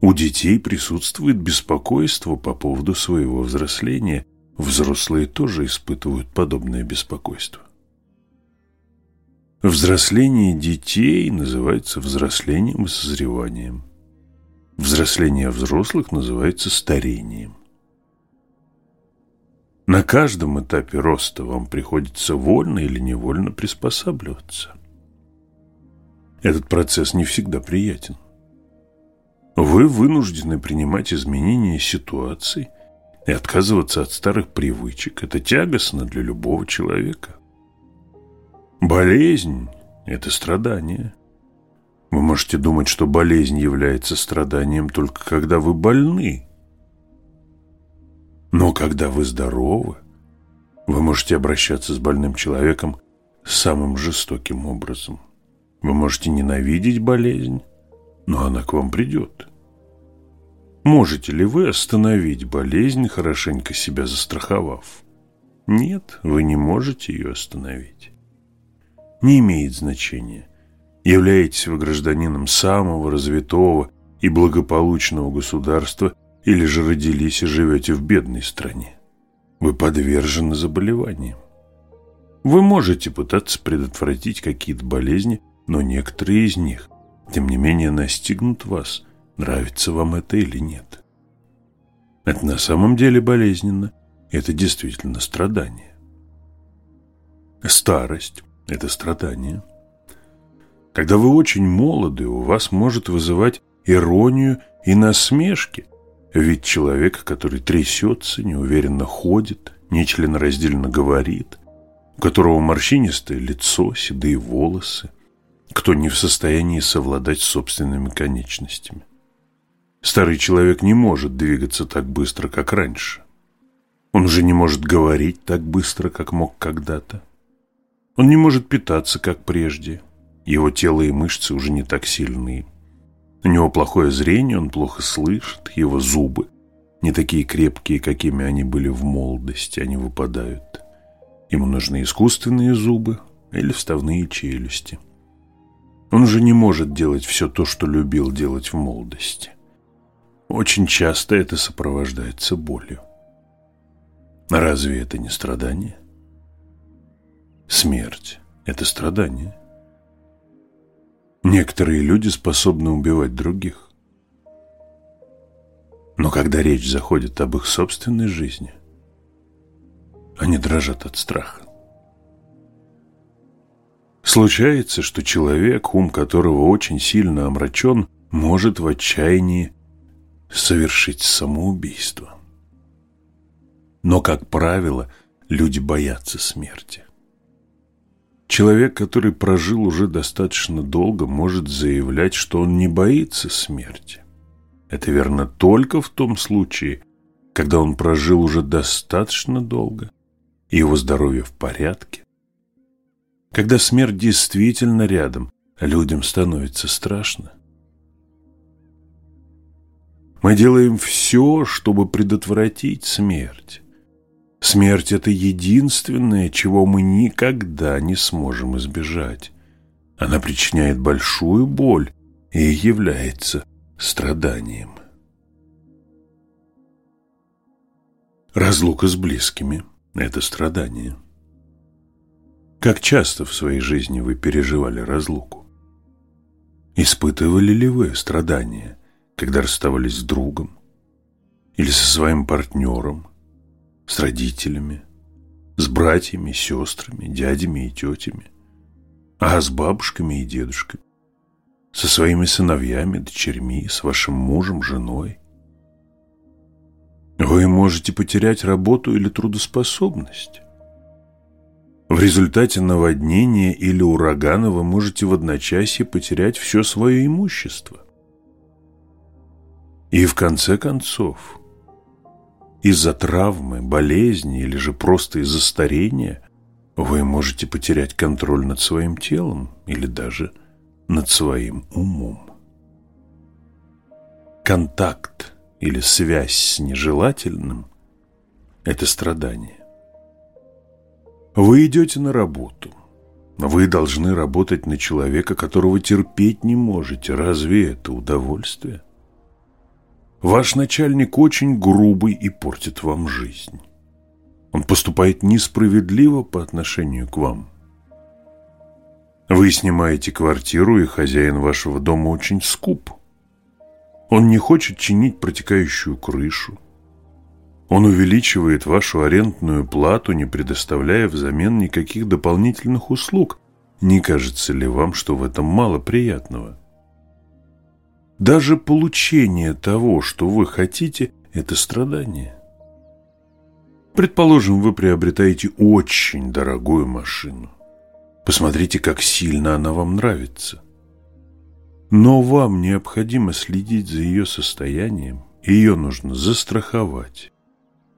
У детей присутствует беспокойство по поводу своего взросления. Взрослые тоже испытывают подобное беспокойство. Взросление детей называется взрослением и созреванием. Взросление взрослых называется старением. На каждом этапе роста вам приходится вольно или невольно приспосабливаться. Этот процесс не всегда приятен. Вы вынуждены принимать изменения ситуации и отказываться от старых привычек. Это тягостно для любого человека. Болезнь – это страдание. Вы можете думать, что болезнь является страданием только когда вы больны. Но когда вы здоровы, вы можете обращаться с больным человеком самым жестоким образом. Вы можете ненавидеть болезнь, но она к вам придет. Можете ли вы остановить болезнь, хорошенько себя застраховав? Нет, вы не можете ее остановить не имеет значения. Являетесь вы гражданином самого развитого и благополучного государства или же родились и живете в бедной стране. Вы подвержены заболеваниям. Вы можете пытаться предотвратить какие-то болезни, но некоторые из них, тем не менее, настигнут вас, нравится вам это или нет. Это на самом деле болезненно, это действительно страдание. Старость это страдание. Когда вы очень молоды, у вас может вызывать иронию и насмешки, ведь человек, который трясется, неуверенно ходит, нечленораздельно говорит, у которого морщинистое лицо, седые волосы, кто не в состоянии совладать с собственными конечностями. Старый человек не может двигаться так быстро, как раньше. Он уже не может говорить так быстро, как мог когда-то. Он не может питаться, как прежде. Его тело и мышцы уже не так сильны. У него плохое зрение, он плохо слышит, его зубы не такие крепкие, какими они были в молодости, они выпадают. Ему нужны искусственные зубы или вставные челюсти. Он уже не может делать все то, что любил делать в молодости. Очень часто это сопровождается болью. Разве это не страдание? Смерть – это страдание. Некоторые люди способны убивать других. Но когда речь заходит об их собственной жизни, они дрожат от страха. Случается, что человек, ум которого очень сильно омрачен, может в отчаянии совершить самоубийство. Но, как правило, люди боятся смерти. Человек, который прожил уже достаточно долго, может заявлять, что он не боится смерти. Это верно только в том случае, когда он прожил уже достаточно долго, и его здоровье в порядке. Когда смерть действительно рядом, людям становится страшно. Мы делаем все, чтобы предотвратить смерть. Смерть – это единственное, чего мы никогда не сможем избежать. Она причиняет большую боль и является страданием. Разлука с близкими – это страдание. Как часто в своей жизни вы переживали разлуку? Испытывали ли вы страдания, когда расставались с другом или со своим партнером – с родителями, с братьями, сестрами, дядями и тетями, а с бабушками и дедушками, со своими сыновьями, дочерьми, с вашим мужем, женой. Вы можете потерять работу или трудоспособность. В результате наводнения или урагана вы можете в одночасье потерять все свое имущество. И в конце концов, из-за травмы, болезни или же просто из-за старения вы можете потерять контроль над своим телом или даже над своим умом. Контакт или связь с нежелательным – это страдание. Вы идете на работу. Вы должны работать на человека, которого терпеть не можете. Разве это удовольствие? Ваш начальник очень грубый и портит вам жизнь. Он поступает несправедливо по отношению к вам. Вы снимаете квартиру, и хозяин вашего дома очень скуп. Он не хочет чинить протекающую крышу. Он увеличивает вашу арендную плату, не предоставляя взамен никаких дополнительных услуг. Не кажется ли вам, что в этом мало приятного? Даже получение того, что вы хотите, это страдание. Предположим, вы приобретаете очень дорогую машину. Посмотрите, как сильно она вам нравится. Но вам необходимо следить за ее состоянием, ее нужно застраховать.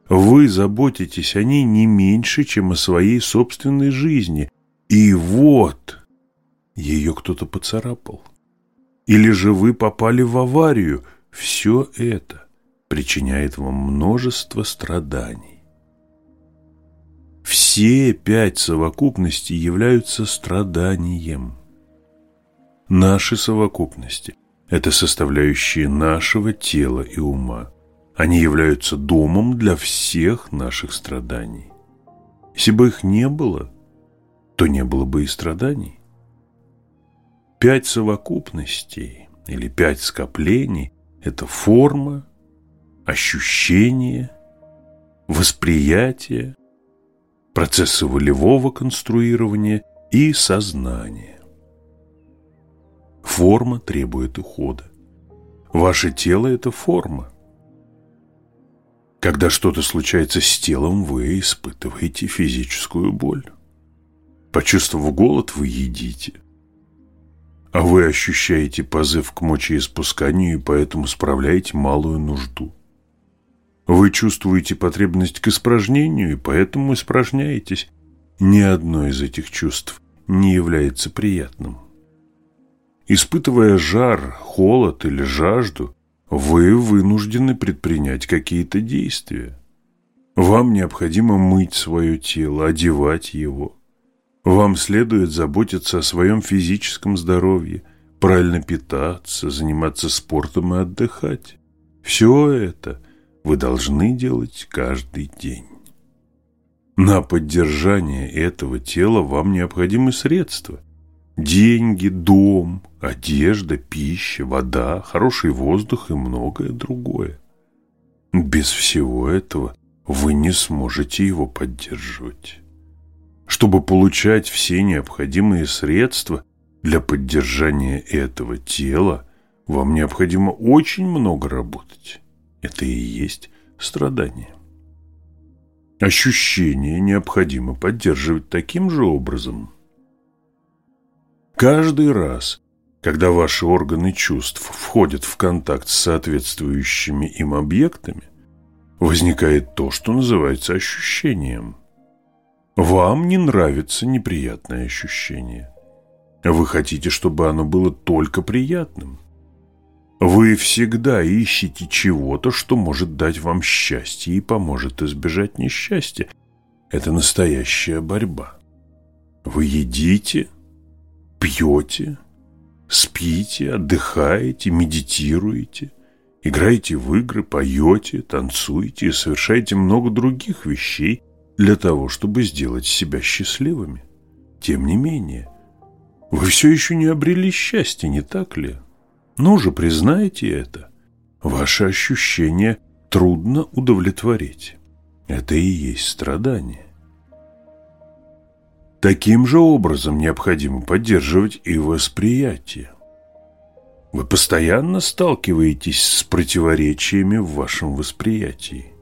Вы заботитесь о ней не меньше, чем о своей собственной жизни. И вот ее кто-то поцарапал. Или же вы попали в аварию. Все это причиняет вам множество страданий. Все пять совокупностей являются страданием. Наши совокупности – это составляющие нашего тела и ума. Они являются домом для всех наших страданий. Если бы их не было, то не было бы и страданий. Пять совокупностей или пять скоплений – это форма, ощущение, восприятие, процессы волевого конструирования и сознания. Форма требует ухода. Ваше тело – это форма. Когда что-то случается с телом, вы испытываете физическую боль. Почувствовав голод, вы едите. А вы ощущаете позыв к мочеиспусканию и поэтому справляете малую нужду. Вы чувствуете потребность к испражнению, и поэтому испражняетесь. Ни одно из этих чувств не является приятным. Испытывая жар, холод или жажду, вы вынуждены предпринять какие-то действия. Вам необходимо мыть свое тело, одевать его. Вам следует заботиться о своем физическом здоровье, правильно питаться, заниматься спортом и отдыхать. Все это вы должны делать каждый день. На поддержание этого тела вам необходимы средства. Деньги, дом, одежда, пища, вода, хороший воздух и многое другое. Без всего этого вы не сможете его поддерживать. Чтобы получать все необходимые средства для поддержания этого тела, вам необходимо очень много работать. Это и есть страдание. Ощущение необходимо поддерживать таким же образом. Каждый раз, когда ваши органы чувств входят в контакт с соответствующими им объектами, возникает то, что называется ощущением. Вам не нравится неприятное ощущение. Вы хотите, чтобы оно было только приятным. Вы всегда ищете чего-то, что может дать вам счастье и поможет избежать несчастья. Это настоящая борьба. Вы едите, пьете, спите, отдыхаете, медитируете, играете в игры, поете, танцуете и совершаете много других вещей для того, чтобы сделать себя счастливыми. Тем не менее, вы все еще не обрели счастье, не так ли? Ну же, признайте это. Ваши ощущения трудно удовлетворить. Это и есть страдание. Таким же образом необходимо поддерживать и восприятие. Вы постоянно сталкиваетесь с противоречиями в вашем восприятии.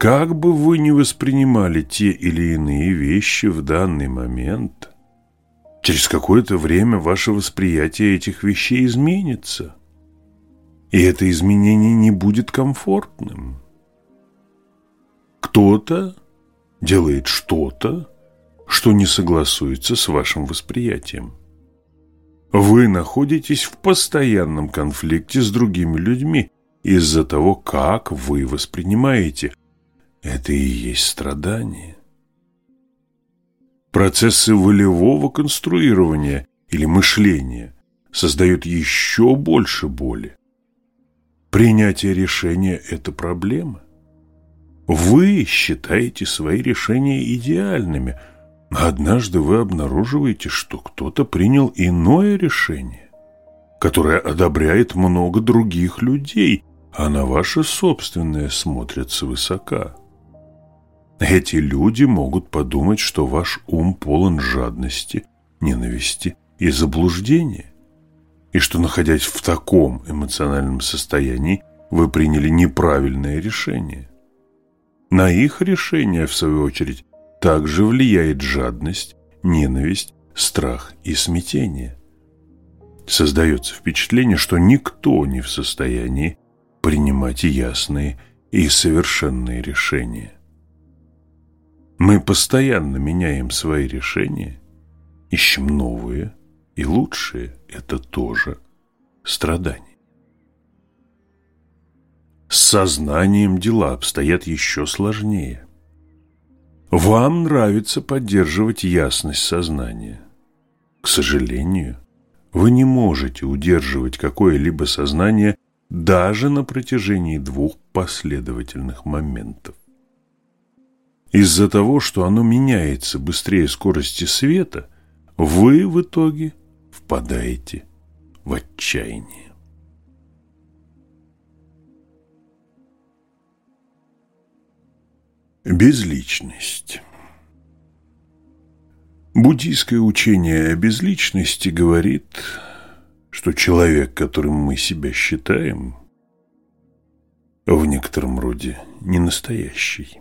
Как бы вы ни воспринимали те или иные вещи в данный момент, Через какое-то время ваше восприятие этих вещей изменится. И это изменение не будет комфортным. Кто-то делает что-то, что не согласуется с вашим восприятием. Вы находитесь в постоянном конфликте с другими людьми из-за того, как вы воспринимаете. Это и есть страдание. Процессы волевого конструирования или мышления создают еще больше боли. Принятие решения – это проблема. Вы считаете свои решения идеальными, а однажды вы обнаруживаете, что кто-то принял иное решение, которое одобряет много других людей, а на ваше собственное смотрят свысока. Эти люди могут подумать, что ваш ум полон жадности, ненависти и заблуждения и что, находясь в таком эмоциональном состоянии, вы приняли неправильное решение. На их решение, в свою очередь, также влияет жадность, ненависть, страх и смятение. Создается впечатление, что никто не в состоянии принимать ясные и совершенные решения. Мы постоянно меняем свои решения, ищем новые и лучшие – это тоже страдание. С сознанием дела обстоят еще сложнее. Вам нравится поддерживать ясность сознания. К сожалению, вы не можете удерживать какое-либо сознание даже на протяжении двух последовательных моментов. Из-за того, что оно меняется быстрее скорости света, вы в итоге впадаете в отчаяние. Безличность Буддийское учение о безличности говорит, что человек, которым мы себя считаем, в некотором роде не настоящий.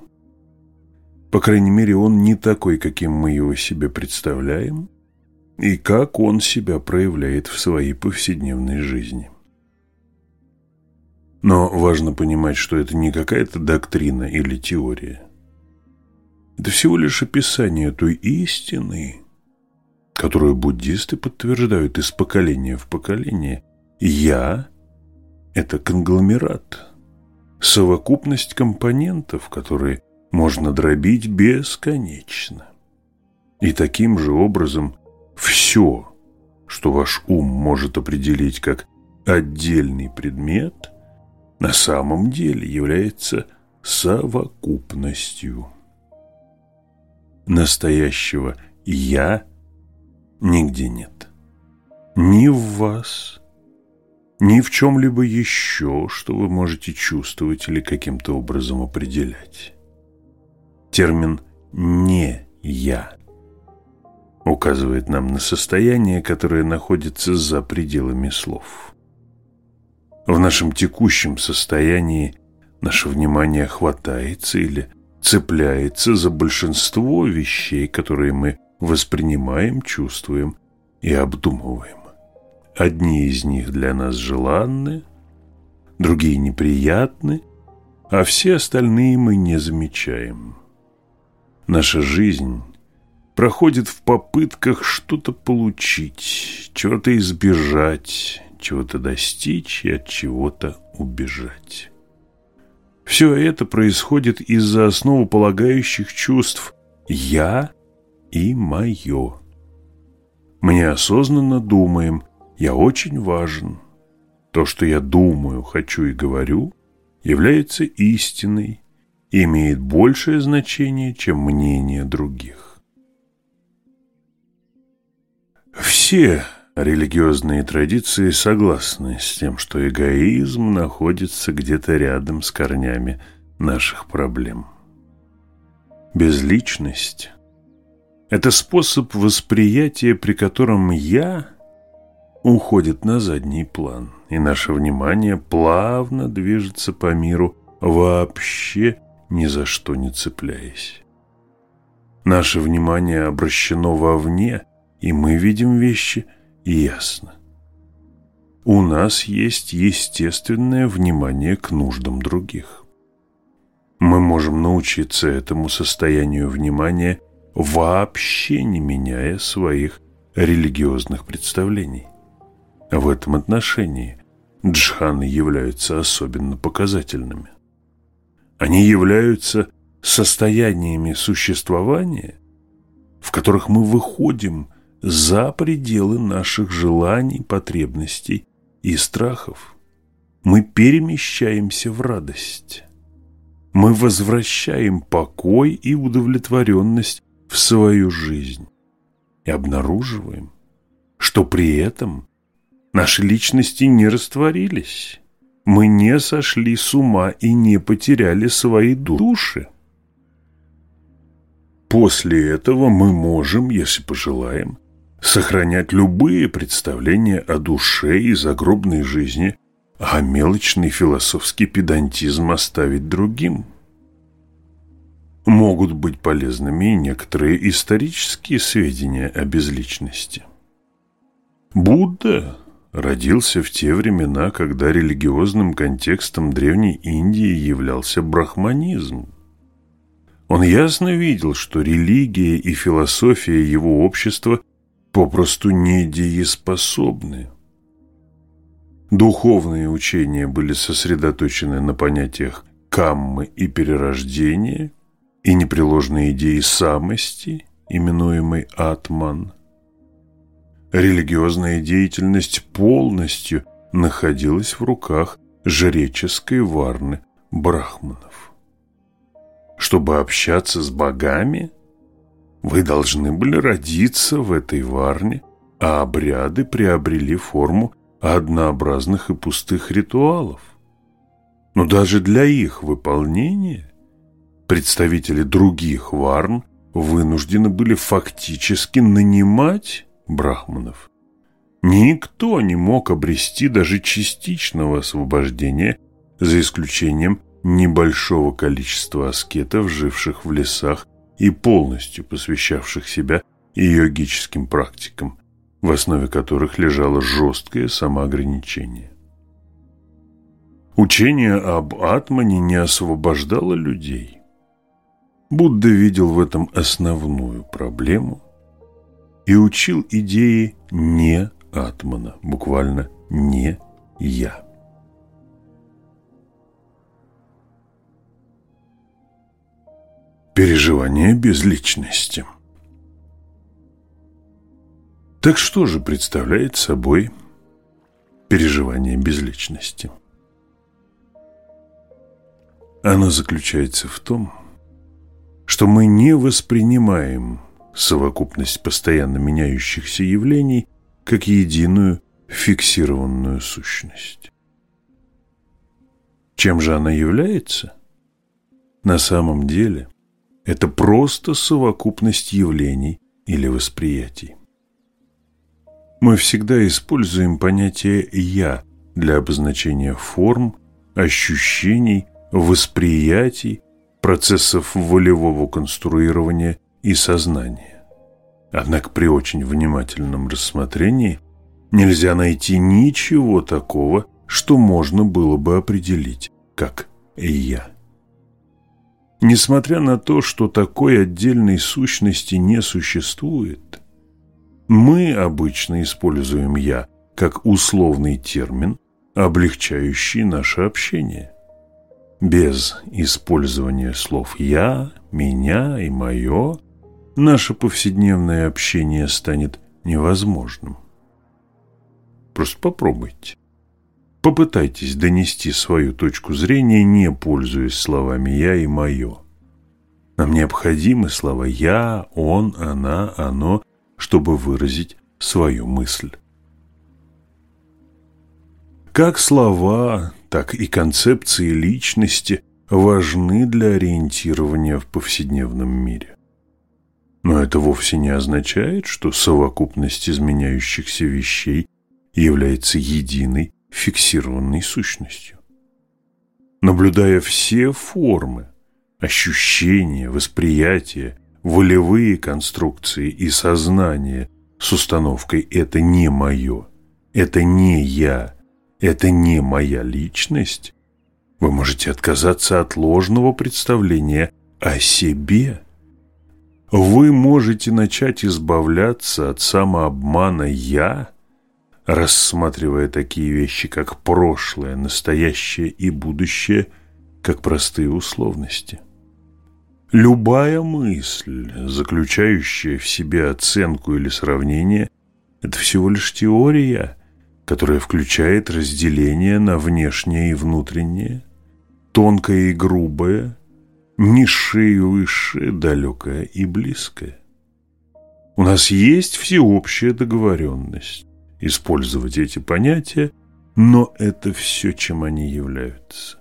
По крайней мере, он не такой, каким мы его себе представляем, и как он себя проявляет в своей повседневной жизни. Но важно понимать, что это не какая-то доктрина или теория. Это всего лишь описание той истины, которую буддисты подтверждают из поколения в поколение. «Я» – это конгломерат, совокупность компонентов, которые можно дробить бесконечно. И таким же образом все, что ваш ум может определить как отдельный предмет, на самом деле является совокупностью. Настоящего «я» нигде нет. Ни в вас, ни в чем-либо еще, что вы можете чувствовать или каким-то образом определять. Термин «не я» указывает нам на состояние, которое находится за пределами слов. В нашем текущем состоянии наше внимание хватается или цепляется за большинство вещей, которые мы воспринимаем, чувствуем и обдумываем. Одни из них для нас желанны, другие неприятны, а все остальные мы не замечаем. Наша жизнь проходит в попытках что-то получить, чего-то избежать, чего-то достичь и от чего-то убежать. Все это происходит из-за основополагающих чувств «я» и «моё». Мы неосознанно думаем «я очень важен». То, что я думаю, хочу и говорю, является истиной имеет большее значение, чем мнение других. Все религиозные традиции согласны с тем, что эгоизм находится где-то рядом с корнями наших проблем. Безличность – это способ восприятия, при котором «я» уходит на задний план, и наше внимание плавно движется по миру, вообще ни за что не цепляясь. Наше внимание обращено вовне, и мы видим вещи ясно. У нас есть естественное внимание к нуждам других. Мы можем научиться этому состоянию внимания вообще не меняя своих религиозных представлений. В этом отношении джханы являются особенно показательными. Они являются состояниями существования, в которых мы выходим за пределы наших желаний, потребностей и страхов. Мы перемещаемся в радость. Мы возвращаем покой и удовлетворенность в свою жизнь и обнаруживаем, что при этом наши личности не растворились, мы не сошли с ума и не потеряли свои души. После этого мы можем, если пожелаем, сохранять любые представления о душе и загробной жизни, а мелочный философский педантизм оставить другим. Могут быть полезными и некоторые исторические сведения о безличности. Будда родился в те времена, когда религиозным контекстом Древней Индии являлся брахманизм. Он ясно видел, что религия и философия его общества попросту недееспособны. Духовные учения были сосредоточены на понятиях каммы и перерождения и непреложной идеи самости, именуемой атман. Религиозная деятельность полностью находилась в руках жреческой варны брахманов. Чтобы общаться с богами – вы должны были родиться в этой варне, а обряды приобрели форму однообразных и пустых ритуалов. Но даже для их выполнения представители других варн вынуждены были фактически нанимать брахманов. Никто не мог обрести даже частичного освобождения, за исключением небольшого количества аскетов, живших в лесах и полностью посвящавших себя йогическим практикам, в основе которых лежало жесткое самоограничение. Учение об атмане не освобождало людей. Будда видел в этом основную проблему и учил идеи не атмана, буквально не я. Переживание безличности. Так что же представляет собой переживание безличности? Оно заключается в том, что мы не воспринимаем совокупность постоянно меняющихся явлений как единую фиксированную сущность. Чем же она является? На самом деле – это просто совокупность явлений или восприятий. Мы всегда используем понятие «я» для обозначения форм, ощущений, восприятий, процессов волевого конструирования и сознания. Однако при очень внимательном рассмотрении нельзя найти ничего такого, что можно было бы определить как «я». Несмотря на то, что такой отдельной сущности не существует, мы обычно используем «я» как условный термин, облегчающий наше общение. Без использования слов «я», «меня» и «моё» наше повседневное общение станет невозможным. Просто попробуйте. Попытайтесь донести свою точку зрения, не пользуясь словами «я» и «моё». Нам необходимы слова «я», «он», «она», «оно», чтобы выразить свою мысль. Как слова, так и концепции личности важны для ориентирования в повседневном мире. Но это вовсе не означает, что совокупность изменяющихся вещей является единой фиксированной сущностью. Наблюдая все формы, ощущения, восприятия, волевые конструкции и сознание с установкой «это не мое», «это не я», «это не моя личность», вы можете отказаться от ложного представления о себе. Вы можете начать избавляться от самообмана «я», рассматривая такие вещи, как прошлое, настоящее и будущее, как простые условности. Любая мысль, заключающая в себе оценку или сравнение, это всего лишь теория, которая включает разделение на внешнее и внутреннее, тонкое и грубое, низшее и высшее, далекое и близкое. У нас есть всеобщая договоренность использовать эти понятия, но это все, чем они являются.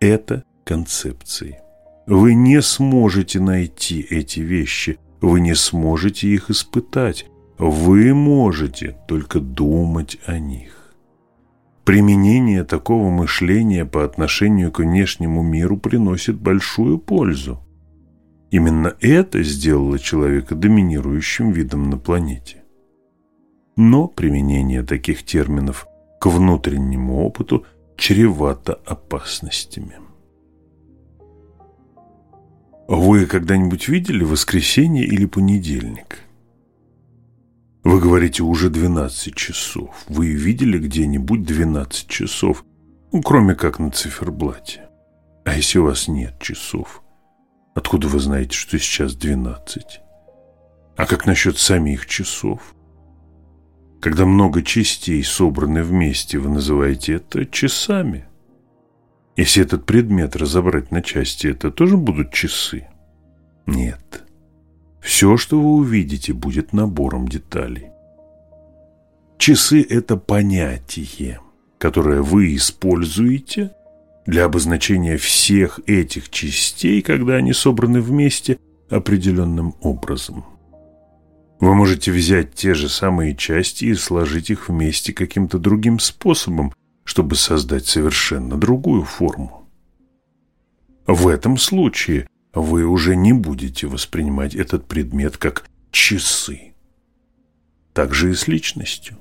Это концепции. Вы не сможете найти эти вещи, вы не сможете их испытать, вы можете только думать о них. Применение такого мышления по отношению к внешнему миру приносит большую пользу. Именно это сделало человека доминирующим видом на планете. Но применение таких терминов к внутреннему опыту чревато опасностями. Вы когда-нибудь видели воскресенье или понедельник? Вы говорите, уже 12 часов. Вы видели где-нибудь 12 часов? Ну, кроме как на циферблате. А если у вас нет часов? Откуда вы знаете, что сейчас 12? А как насчет самих часов? Когда много частей собраны вместе, вы называете это часами. Если этот предмет разобрать на части, это тоже будут часы? Нет. Все, что вы увидите, будет набором деталей. Часы – это понятие, которое вы используете для обозначения всех этих частей, когда они собраны вместе определенным образом. Вы можете взять те же самые части и сложить их вместе каким-то другим способом, чтобы создать совершенно другую форму. В этом случае вы уже не будете воспринимать этот предмет как часы. Так же и с личностью.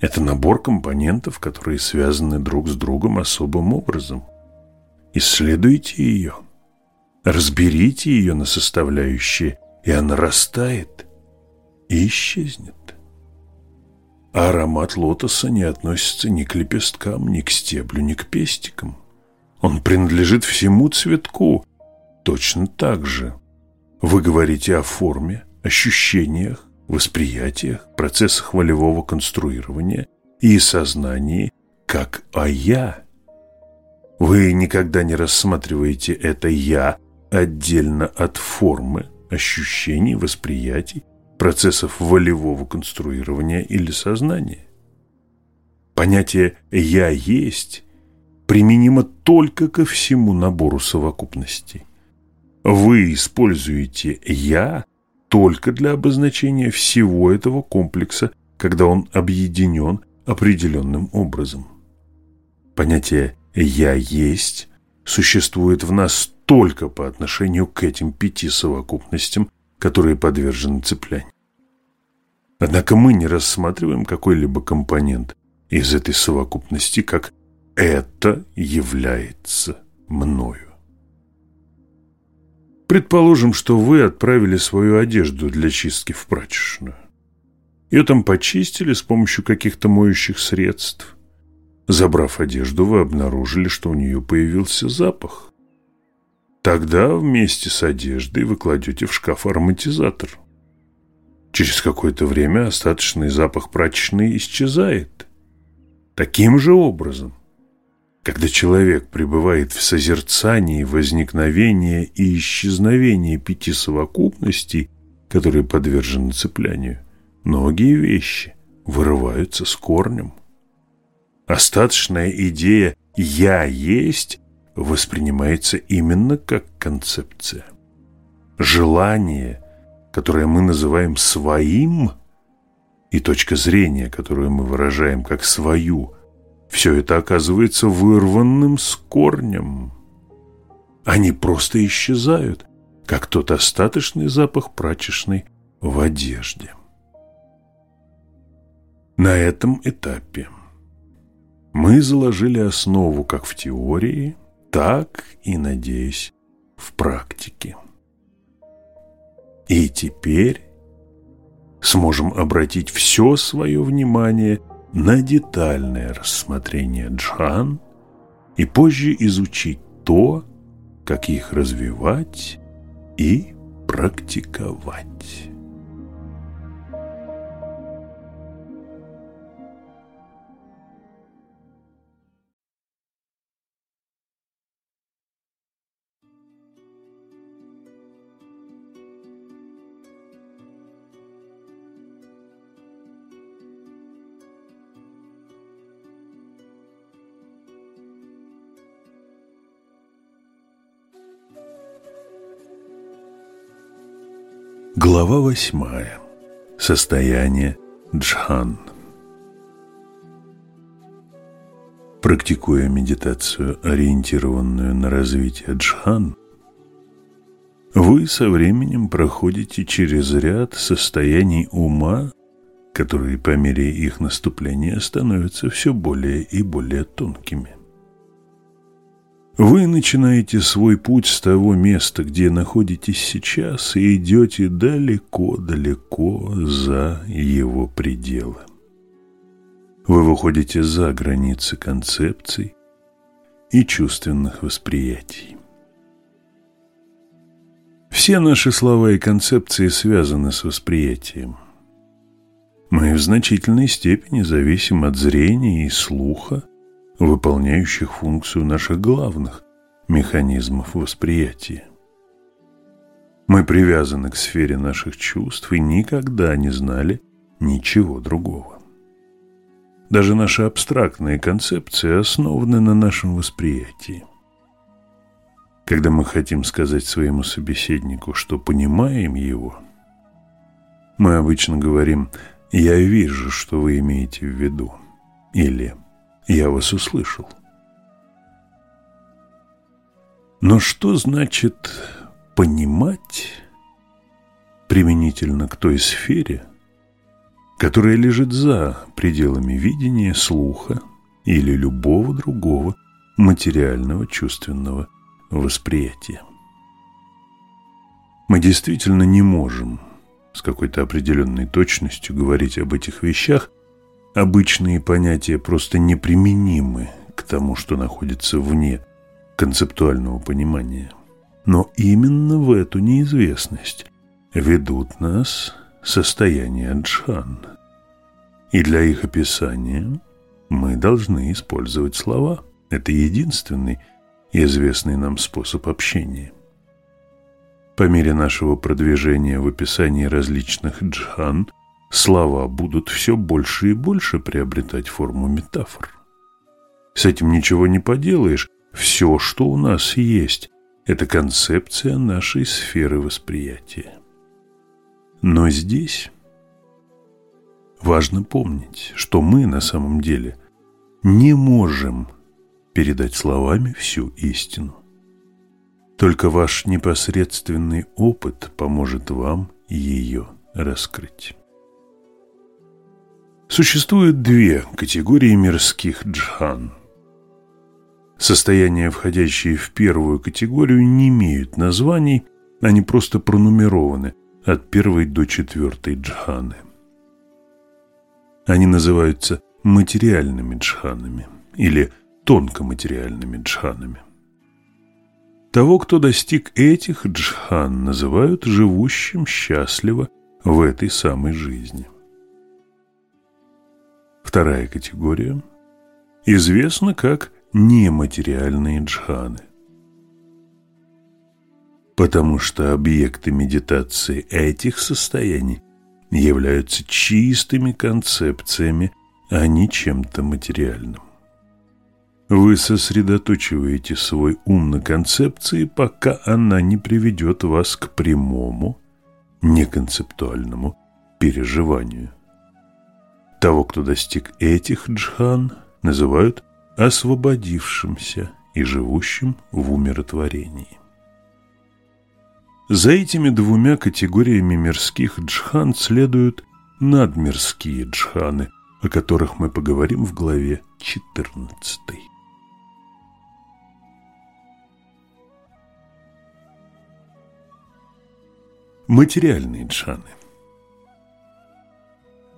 Это набор компонентов, которые связаны друг с другом особым образом. Исследуйте ее, разберите ее на составляющие, и она растает и исчезнет. А аромат лотоса не относится ни к лепесткам, ни к стеблю, ни к пестикам. Он принадлежит всему цветку. Точно так же вы говорите о форме, ощущениях, восприятиях, процессах волевого конструирования и сознании, как о «я». Вы никогда не рассматриваете это «я» отдельно от формы, ощущений, восприятий, процессов волевого конструирования или сознания. Понятие «я есть» применимо только ко всему набору совокупностей. Вы используете «я» только для обозначения всего этого комплекса, когда он объединен определенным образом. Понятие «я есть» существует в нас только по отношению к этим пяти совокупностям, которые подвержены цеплянию. Однако мы не рассматриваем какой-либо компонент из этой совокупности как «это является мною». Предположим, что вы отправили свою одежду для чистки в прачечную. Ее там почистили с помощью каких-то моющих средств. Забрав одежду, вы обнаружили, что у нее появился запах. Тогда вместе с одеждой вы кладете в шкаф ароматизатор. Через какое-то время остаточный запах прачечной исчезает. Таким же образом – когда человек пребывает в созерцании возникновения и исчезновения пяти совокупностей, которые подвержены цеплянию, многие вещи вырываются с корнем. Остаточная идея «я есть» воспринимается именно как концепция. Желание, которое мы называем своим, и точка зрения, которую мы выражаем как свою – все это оказывается вырванным с корнем. Они просто исчезают, как тот остаточный запах прачечной в одежде. На этом этапе мы заложили основу как в теории, так и, надеюсь, в практике. И теперь сможем обратить все свое внимание на детальное рассмотрение джхан и позже изучить то, как их развивать и практиковать. Глава восьмая. Состояние джхан. Практикуя медитацию, ориентированную на развитие джхан, вы со временем проходите через ряд состояний ума, которые по мере их наступления становятся все более и более тонкими. Вы начинаете свой путь с того места, где находитесь сейчас, и идете далеко-далеко за его пределы. Вы выходите за границы концепций и чувственных восприятий. Все наши слова и концепции связаны с восприятием. Мы в значительной степени зависим от зрения и слуха, выполняющих функцию наших главных механизмов восприятия. Мы привязаны к сфере наших чувств и никогда не знали ничего другого. Даже наши абстрактные концепции основаны на нашем восприятии. Когда мы хотим сказать своему собеседнику, что понимаем его, мы обычно говорим «я вижу, что вы имеете в виду» или я вас услышал. Но что значит понимать применительно к той сфере, которая лежит за пределами видения, слуха или любого другого материального чувственного восприятия? Мы действительно не можем с какой-то определенной точностью говорить об этих вещах, Обычные понятия просто неприменимы к тому, что находится вне концептуального понимания. Но именно в эту неизвестность ведут нас состояния джхан. И для их описания мы должны использовать слова. Это единственный известный нам способ общения. По мере нашего продвижения в описании различных джхан – слова будут все больше и больше приобретать форму метафор. С этим ничего не поделаешь. Все, что у нас есть, это концепция нашей сферы восприятия. Но здесь важно помнить, что мы на самом деле не можем передать словами всю истину. Только ваш непосредственный опыт поможет вам ее раскрыть. Существует две категории мирских джхан. Состояния, входящие в первую категорию, не имеют названий, они просто пронумерованы от первой до четвертой джханы. Они называются материальными джханами или тонкоматериальными джханами. Того, кто достиг этих джхан, называют живущим счастливо в этой самой жизни. Вторая категория известна как нематериальные джханы. Потому что объекты медитации этих состояний являются чистыми концепциями, а не чем-то материальным. Вы сосредоточиваете свой ум на концепции, пока она не приведет вас к прямому, неконцептуальному переживанию. Того, кто достиг этих джхан, называют освободившимся и живущим в умиротворении. За этими двумя категориями мирских джхан следуют надмирские джханы, о которых мы поговорим в главе 14. Материальные джханы.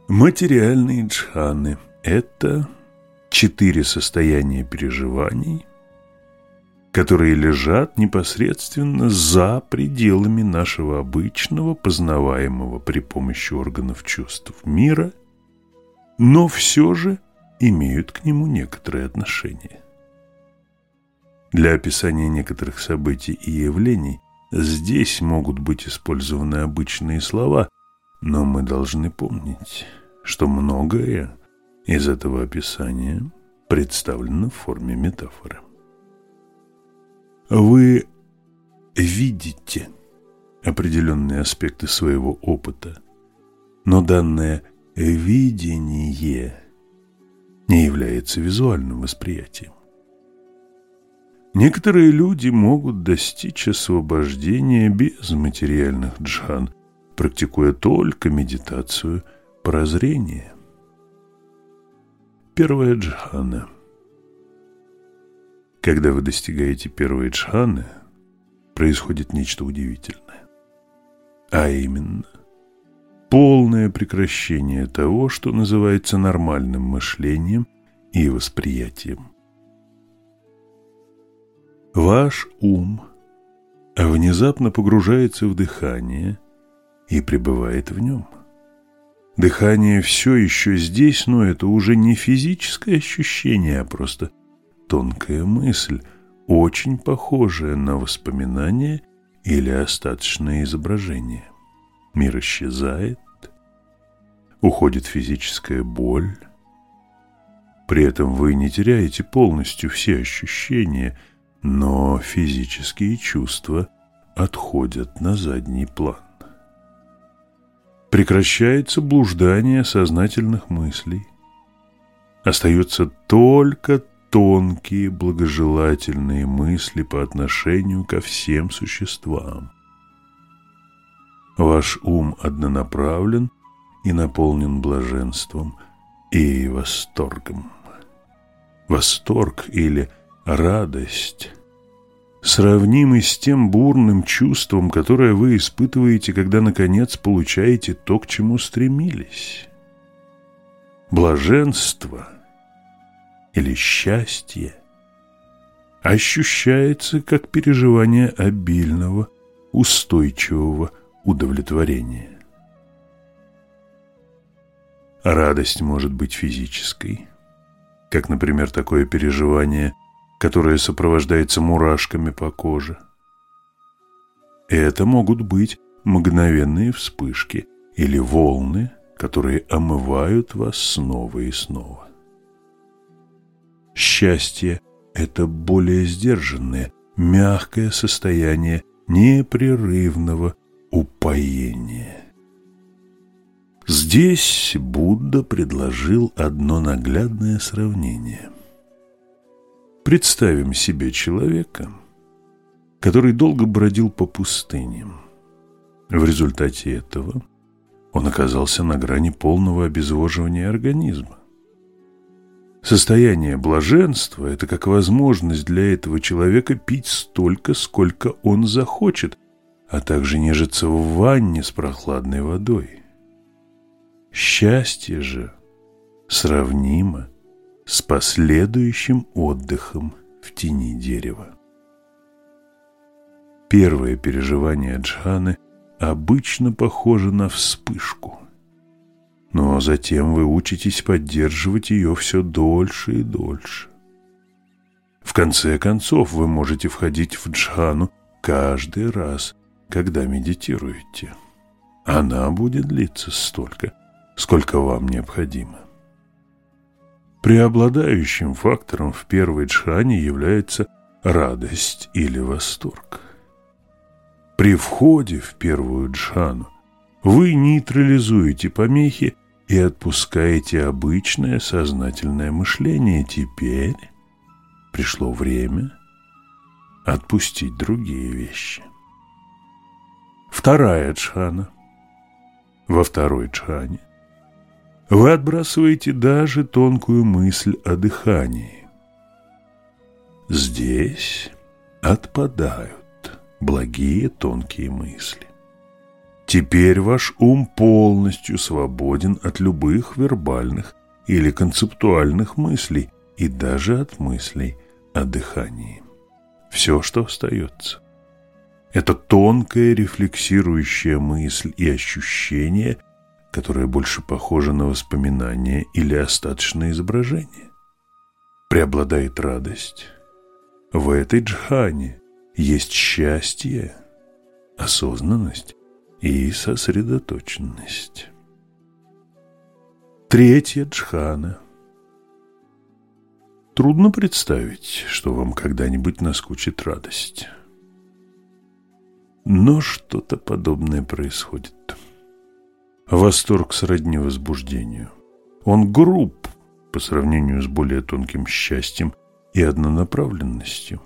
Материальные джханы – это четыре состояния переживаний, которые лежат непосредственно за пределами нашего обычного, познаваемого при помощи органов чувств мира, но все же имеют к нему некоторые отношения. Для описания некоторых событий и явлений здесь могут быть использованы обычные слова, но мы должны помнить, что многое из этого описания представлено в форме метафоры. Вы видите определенные аспекты своего опыта, но данное видение не является визуальным восприятием. Некоторые люди могут достичь освобождения без материальных джхан, практикуя только медитацию прозрения. Первая джхана. Когда вы достигаете первой джханы, происходит нечто удивительное. А именно, полное прекращение того, что называется нормальным мышлением и восприятием. Ваш ум внезапно погружается в дыхание и пребывает в нем. Дыхание все еще здесь, но это уже не физическое ощущение, а просто тонкая мысль, очень похожая на воспоминание или остаточное изображение. Мир исчезает, уходит физическая боль. При этом вы не теряете полностью все ощущения – но физические чувства отходят на задний план. Прекращается блуждание сознательных мыслей. Остаются только тонкие благожелательные мысли по отношению ко всем существам. Ваш ум однонаправлен и наполнен блаженством и восторгом. Восторг или радость сравнимый с тем бурным чувством, которое вы испытываете, когда, наконец, получаете то, к чему стремились. Блаженство или счастье ощущается как переживание обильного, устойчивого удовлетворения. Радость может быть физической, как, например, такое переживание – которое сопровождается мурашками по коже. Это могут быть мгновенные вспышки или волны, которые омывают вас снова и снова. Счастье – это более сдержанное, мягкое состояние непрерывного упоения. Здесь Будда предложил одно наглядное сравнение – Представим себе человека, который долго бродил по пустыням. В результате этого он оказался на грани полного обезвоживания организма. Состояние блаженства – это как возможность для этого человека пить столько, сколько он захочет, а также нежиться в ванне с прохладной водой. Счастье же сравнимо с последующим отдыхом в тени дерева. Первое переживание джханы обычно похоже на вспышку, но затем вы учитесь поддерживать ее все дольше и дольше. В конце концов вы можете входить в джхану каждый раз, когда медитируете. Она будет длиться столько, сколько вам необходимо. Преобладающим фактором в первой джхане является радость или восторг. При входе в первую джхану вы нейтрализуете помехи и отпускаете обычное сознательное мышление. Теперь пришло время отпустить другие вещи. Вторая джхана. Во второй джхане вы отбрасываете даже тонкую мысль о дыхании. Здесь отпадают благие тонкие мысли. Теперь ваш ум полностью свободен от любых вербальных или концептуальных мыслей и даже от мыслей о дыхании. Все, что остается, это тонкая рефлексирующая мысль и ощущение, которое больше похоже на воспоминание или остаточное изображение. Преобладает радость. В этой джхане есть счастье, осознанность и сосредоточенность. Третья джхана. Трудно представить, что вам когда-нибудь наскучит радость. Но что-то подобное происходит. Восторг сродни возбуждению. Он груб по сравнению с более тонким счастьем и однонаправленностью.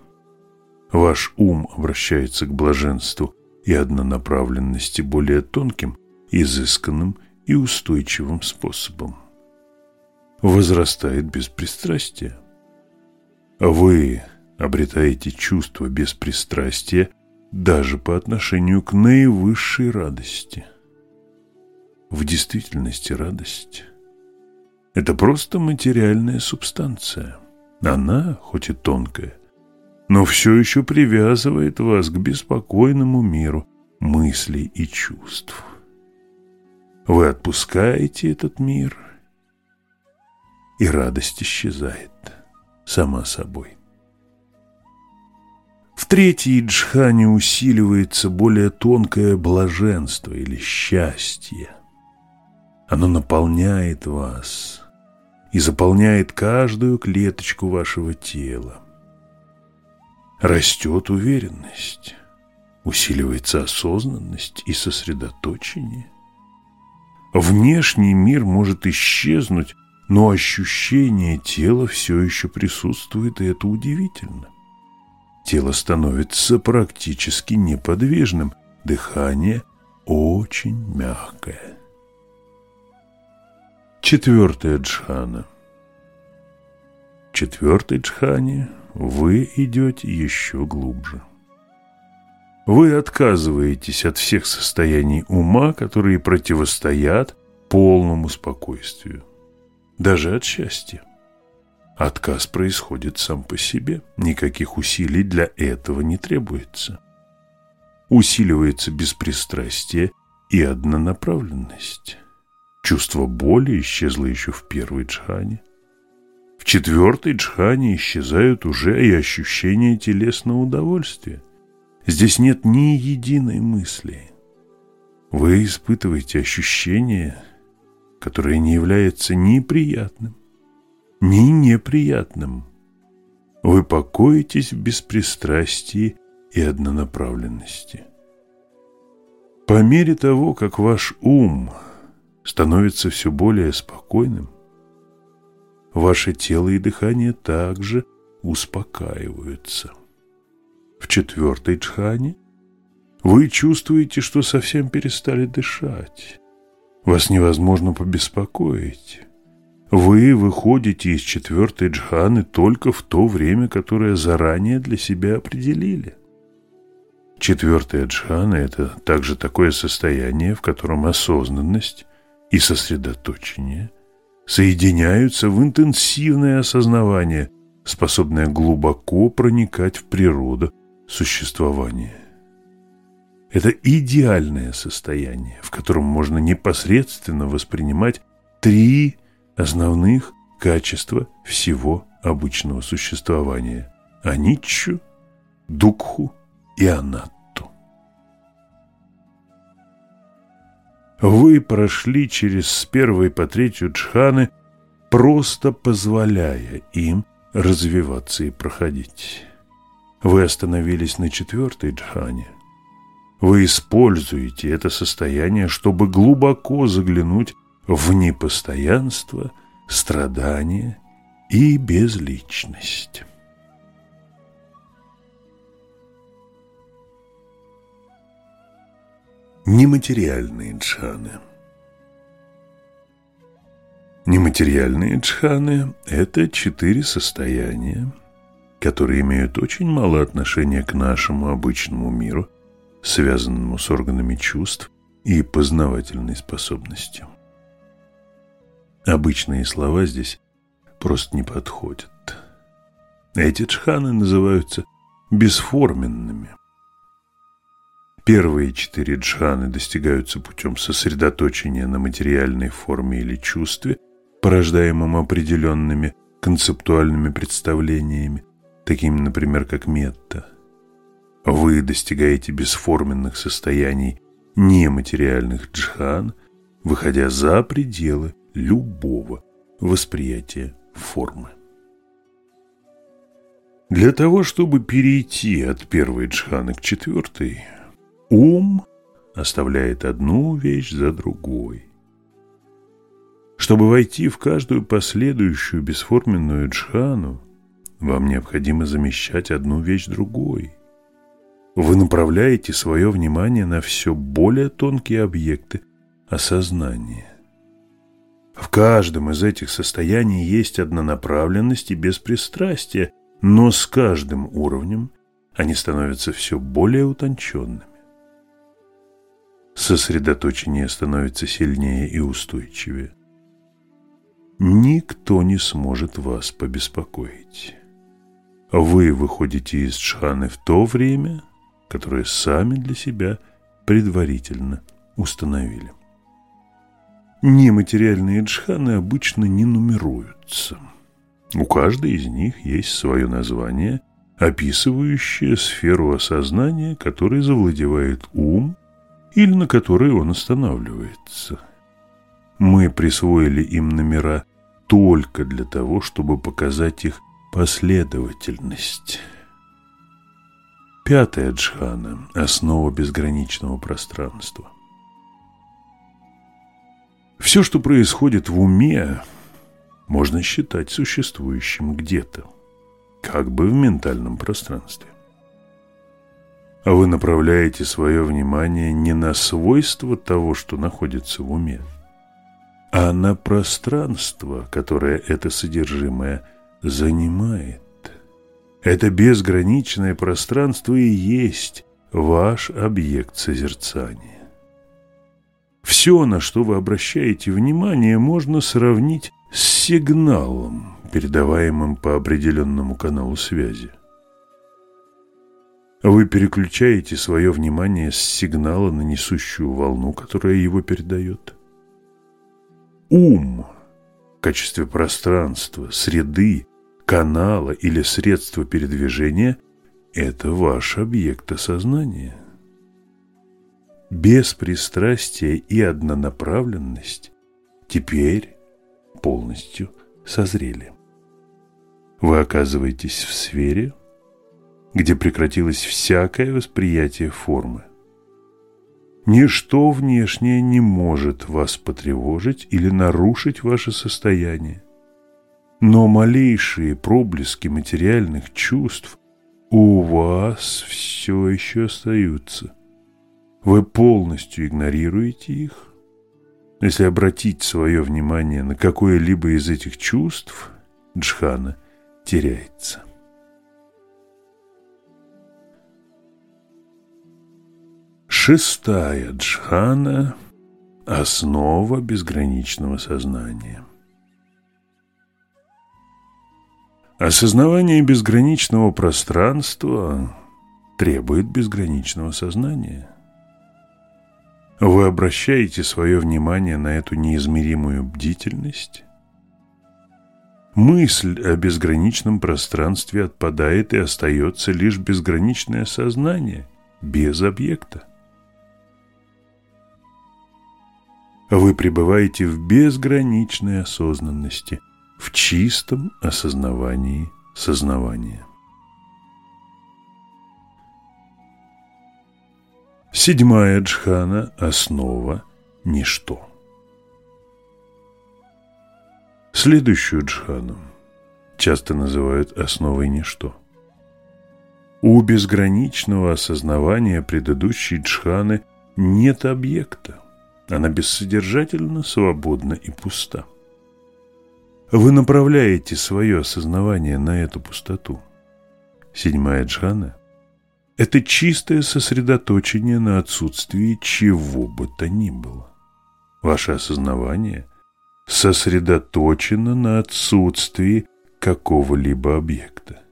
Ваш ум обращается к блаженству и однонаправленности более тонким, изысканным и устойчивым способом. Возрастает беспристрастие. Вы обретаете чувство беспристрастия даже по отношению к наивысшей радости. В действительности радость – это просто материальная субстанция. Она, хоть и тонкая, но все еще привязывает вас к беспокойному миру мыслей и чувств. Вы отпускаете этот мир, и радость исчезает сама собой. В третьей джхане усиливается более тонкое блаженство или счастье. Оно наполняет вас и заполняет каждую клеточку вашего тела. Растет уверенность, усиливается осознанность и сосредоточение. Внешний мир может исчезнуть, но ощущение тела все еще присутствует, и это удивительно. Тело становится практически неподвижным, дыхание очень мягкое. Четвертая джхана. В четвертой джхане вы идете еще глубже. Вы отказываетесь от всех состояний ума, которые противостоят полному спокойствию, даже от счастья. Отказ происходит сам по себе, никаких усилий для этого не требуется. Усиливается беспристрастие и однонаправленность. Чувство боли исчезло еще в первой джхане. В четвертой джхане исчезают уже и ощущения телесного удовольствия. Здесь нет ни единой мысли. Вы испытываете ощущение, которое не является ни приятным, ни неприятным. Вы покоитесь в беспристрастии и однонаправленности. По мере того, как ваш ум становится все более спокойным, ваше тело и дыхание также успокаиваются. В четвертой джхане вы чувствуете, что совсем перестали дышать. Вас невозможно побеспокоить. Вы выходите из четвертой джханы только в то время, которое заранее для себя определили. Четвертая джхана – это также такое состояние, в котором осознанность и сосредоточение соединяются в интенсивное осознавание, способное глубоко проникать в природу существования. Это идеальное состояние, в котором можно непосредственно воспринимать три основных качества всего обычного существования – аниччу, дукху и анатту. Вы прошли через с первой по третью джханы, просто позволяя им развиваться и проходить. Вы остановились на четвертой джхане. Вы используете это состояние, чтобы глубоко заглянуть в непостоянство, страдание и безличность. Нематериальные джханы Нематериальные джханы – это четыре состояния, которые имеют очень мало отношения к нашему обычному миру, связанному с органами чувств и познавательной способностью. Обычные слова здесь просто не подходят. Эти джханы называются бесформенными. Первые четыре джханы достигаются путем сосредоточения на материальной форме или чувстве, порождаемом определенными концептуальными представлениями, такими, например, как метта. Вы достигаете бесформенных состояний нематериальных джхан, выходя за пределы любого восприятия формы. Для того, чтобы перейти от первой джханы к четвертой, ум оставляет одну вещь за другой. Чтобы войти в каждую последующую бесформенную джхану, вам необходимо замещать одну вещь другой. Вы направляете свое внимание на все более тонкие объекты осознания. В каждом из этих состояний есть однонаправленность и беспристрастие, но с каждым уровнем они становятся все более утонченными. Сосредоточение становится сильнее и устойчивее. Никто не сможет вас побеспокоить. Вы выходите из джханы в то время, которое сами для себя предварительно установили. Нематериальные джханы обычно не нумеруются. У каждой из них есть свое название, описывающее сферу осознания, которой завладевает ум или на которой он останавливается. Мы присвоили им номера только для того, чтобы показать их Последовательность. Пятая джхана – основа безграничного пространства. Все, что происходит в уме, можно считать существующим где-то, как бы в ментальном пространстве. Вы направляете свое внимание не на свойства того, что находится в уме, а на пространство, которое это содержимое – занимает. Это безграничное пространство и есть ваш объект созерцания. Все, на что вы обращаете внимание, можно сравнить с сигналом, передаваемым по определенному каналу связи. Вы переключаете свое внимание с сигнала на несущую волну, которая его передает. Ум в качестве пространства, среды, канала или средства передвижения – это ваш объект осознания. Беспристрастие и однонаправленность теперь полностью созрели. Вы оказываетесь в сфере, где прекратилось всякое восприятие формы. Ничто внешнее не может вас потревожить или нарушить ваше состояние. Но малейшие проблески материальных чувств у вас все еще остаются. Вы полностью игнорируете их. Если обратить свое внимание на какое-либо из этих чувств, джхана теряется. Шестая джхана – основа безграничного сознания. Осознавание безграничного пространства требует безграничного сознания. Вы обращаете свое внимание на эту неизмеримую бдительность. Мысль о безграничном пространстве отпадает и остается лишь безграничное сознание, без объекта. Вы пребываете в безграничной осознанности – в чистом осознавании сознавания. Седьмая джхана – основа – ничто. Следующую джхану часто называют основой ничто. У безграничного осознавания предыдущей джханы нет объекта. Она бессодержательно, свободна и пуста. Вы направляете свое осознавание на эту пустоту. Седьмая джхана – это чистое сосредоточение на отсутствии чего бы то ни было. Ваше осознавание сосредоточено на отсутствии какого-либо объекта.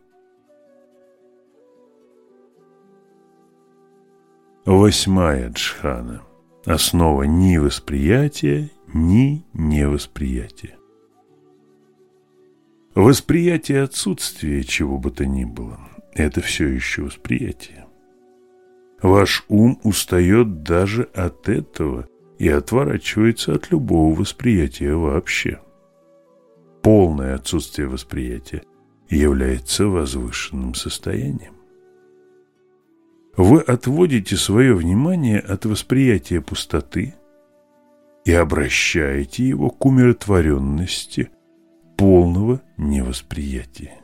Восьмая джхана. Основа ни восприятия, ни невосприятия. Восприятие отсутствия чего бы то ни было – это все еще восприятие. Ваш ум устает даже от этого и отворачивается от любого восприятия вообще. Полное отсутствие восприятия является возвышенным состоянием. Вы отводите свое внимание от восприятия пустоты и обращаете его к умиротворенности полного невосприятия.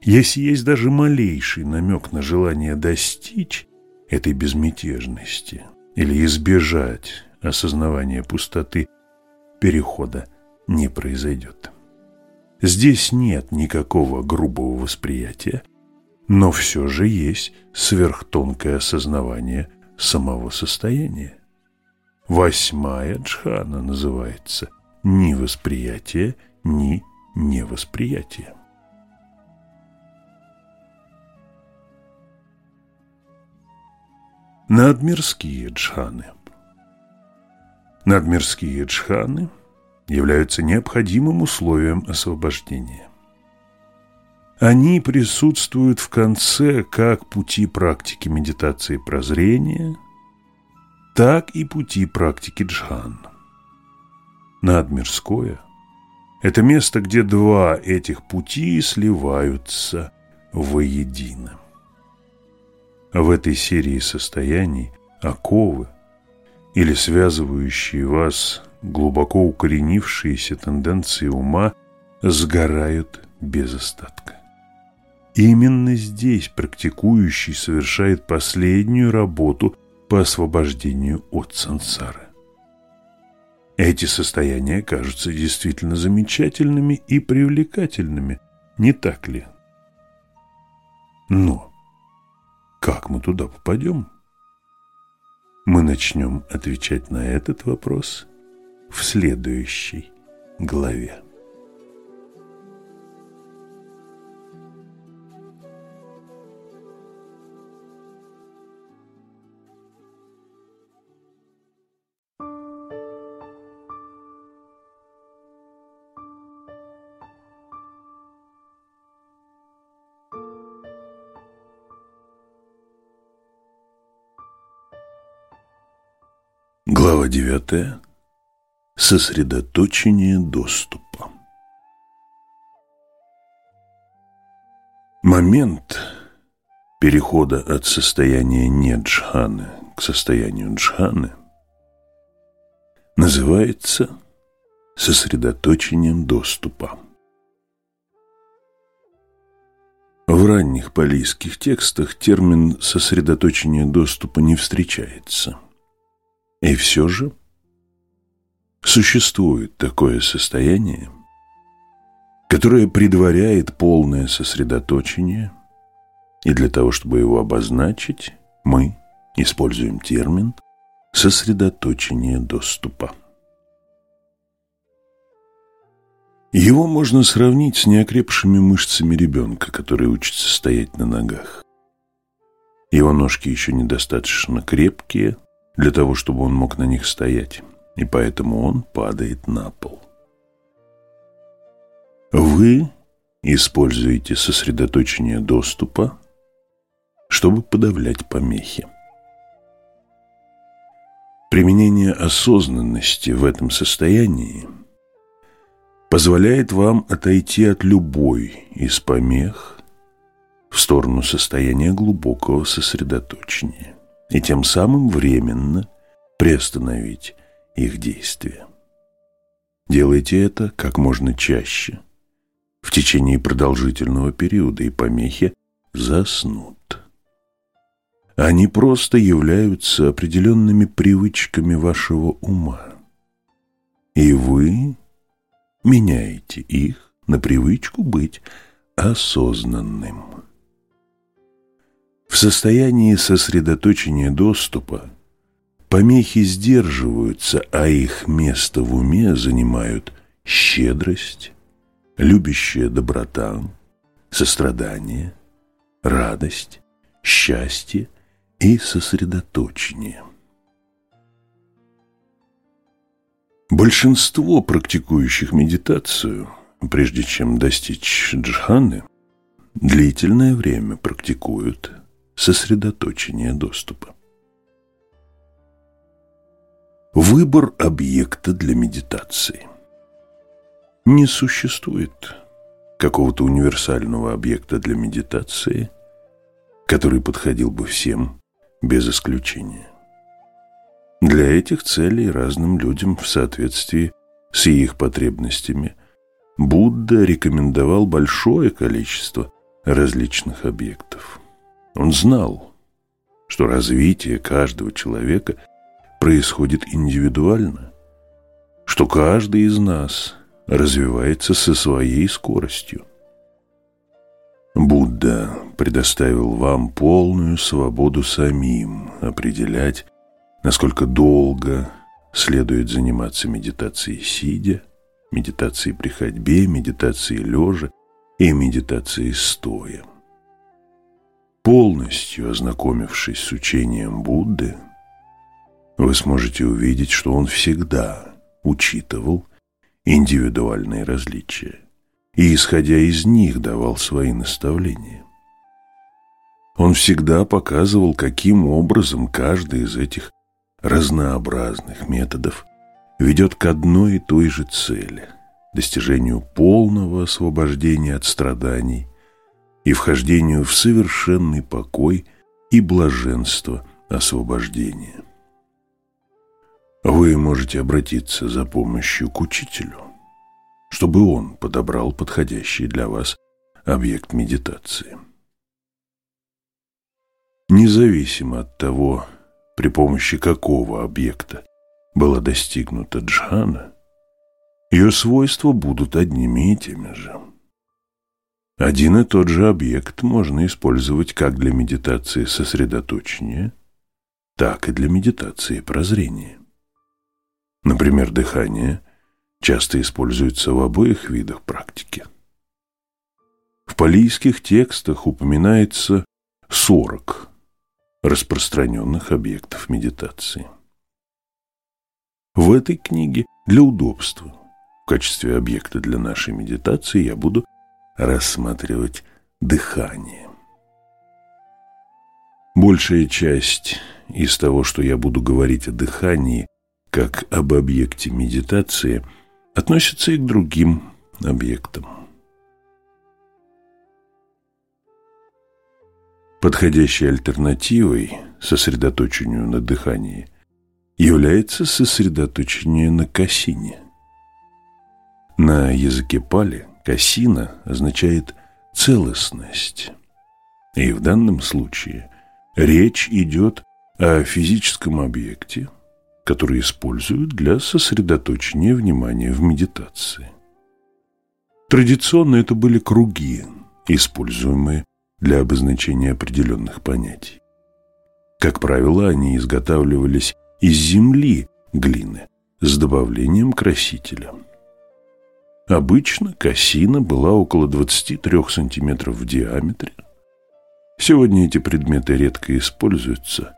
Если есть даже малейший намек на желание достичь этой безмятежности или избежать осознавания пустоты, перехода не произойдет. Здесь нет никакого грубого восприятия, но все же есть сверхтонкое осознавание самого состояния. Восьмая джхана называется «ни восприятие, ни невосприятие». Надмирские джханы Надмирские джханы являются необходимым условием освобождения. Они присутствуют в конце как пути практики медитации прозрения, так и пути практики джхан. Надмирское – это место, где два этих пути сливаются воедино. В этой серии состояний оковы или связывающие вас глубоко укоренившиеся тенденции ума сгорают без остатка. Именно здесь практикующий совершает последнюю работу по освобождению от сансары. Эти состояния кажутся действительно замечательными и привлекательными, не так ли? Но как мы туда попадем? Мы начнем отвечать на этот вопрос в следующей главе. Глава 9. Сосредоточение доступа. Момент перехода от состояния неджханы к состоянию джханы называется сосредоточением доступа. В ранних палийских текстах термин «сосредоточение доступа» не встречается – и все же существует такое состояние, которое предваряет полное сосредоточение, и для того, чтобы его обозначить, мы используем термин «сосредоточение доступа». Его можно сравнить с неокрепшими мышцами ребенка, который учится стоять на ногах. Его ножки еще недостаточно крепкие – для того, чтобы он мог на них стоять, и поэтому он падает на пол. Вы используете сосредоточение доступа, чтобы подавлять помехи. Применение осознанности в этом состоянии позволяет вам отойти от любой из помех в сторону состояния глубокого сосредоточения и тем самым временно приостановить их действие. Делайте это как можно чаще, в течение продолжительного периода, и помехи заснут. Они просто являются определенными привычками вашего ума, и вы меняете их на привычку быть осознанным. В состоянии сосредоточения доступа помехи сдерживаются, а их место в уме занимают щедрость, любящая доброта, сострадание, радость, счастье и сосредоточение. Большинство практикующих медитацию, прежде чем достичь джханы, длительное время практикуют сосредоточение доступа. Выбор объекта для медитации. Не существует какого-то универсального объекта для медитации, который подходил бы всем без исключения. Для этих целей разным людям в соответствии с их потребностями Будда рекомендовал большое количество различных объектов. Он знал, что развитие каждого человека происходит индивидуально, что каждый из нас развивается со своей скоростью. Будда предоставил вам полную свободу самим определять, насколько долго следует заниматься медитацией сидя, медитацией при ходьбе, медитацией лежа и медитацией стоя. Полностью ознакомившись с учением Будды, вы сможете увидеть, что он всегда учитывал индивидуальные различия и, исходя из них, давал свои наставления. Он всегда показывал, каким образом каждый из этих разнообразных методов ведет к одной и той же цели – достижению полного освобождения от страданий и вхождению в совершенный покой и блаженство освобождения. Вы можете обратиться за помощью к учителю, чтобы он подобрал подходящий для вас объект медитации. Независимо от того, при помощи какого объекта была достигнута джхана, ее свойства будут одними и теми же. Один и тот же объект можно использовать как для медитации сосредоточения, так и для медитации прозрения. Например, дыхание часто используется в обоих видах практики. В палийских текстах упоминается 40 распространенных объектов медитации. В этой книге для удобства в качестве объекта для нашей медитации я буду рассматривать дыхание. Большая часть из того, что я буду говорить о дыхании, как об объекте медитации, относится и к другим объектам. Подходящей альтернативой сосредоточению на дыхании является сосредоточение на касине. На языке пали касина означает целостность. И в данном случае речь идет о физическом объекте – которые используют для сосредоточения внимания в медитации. Традиционно это были круги, используемые для обозначения определенных понятий. Как правило, они изготавливались из земли, глины, с добавлением красителя. Обычно кассина была около 23 сантиметров в диаметре. Сегодня эти предметы редко используются,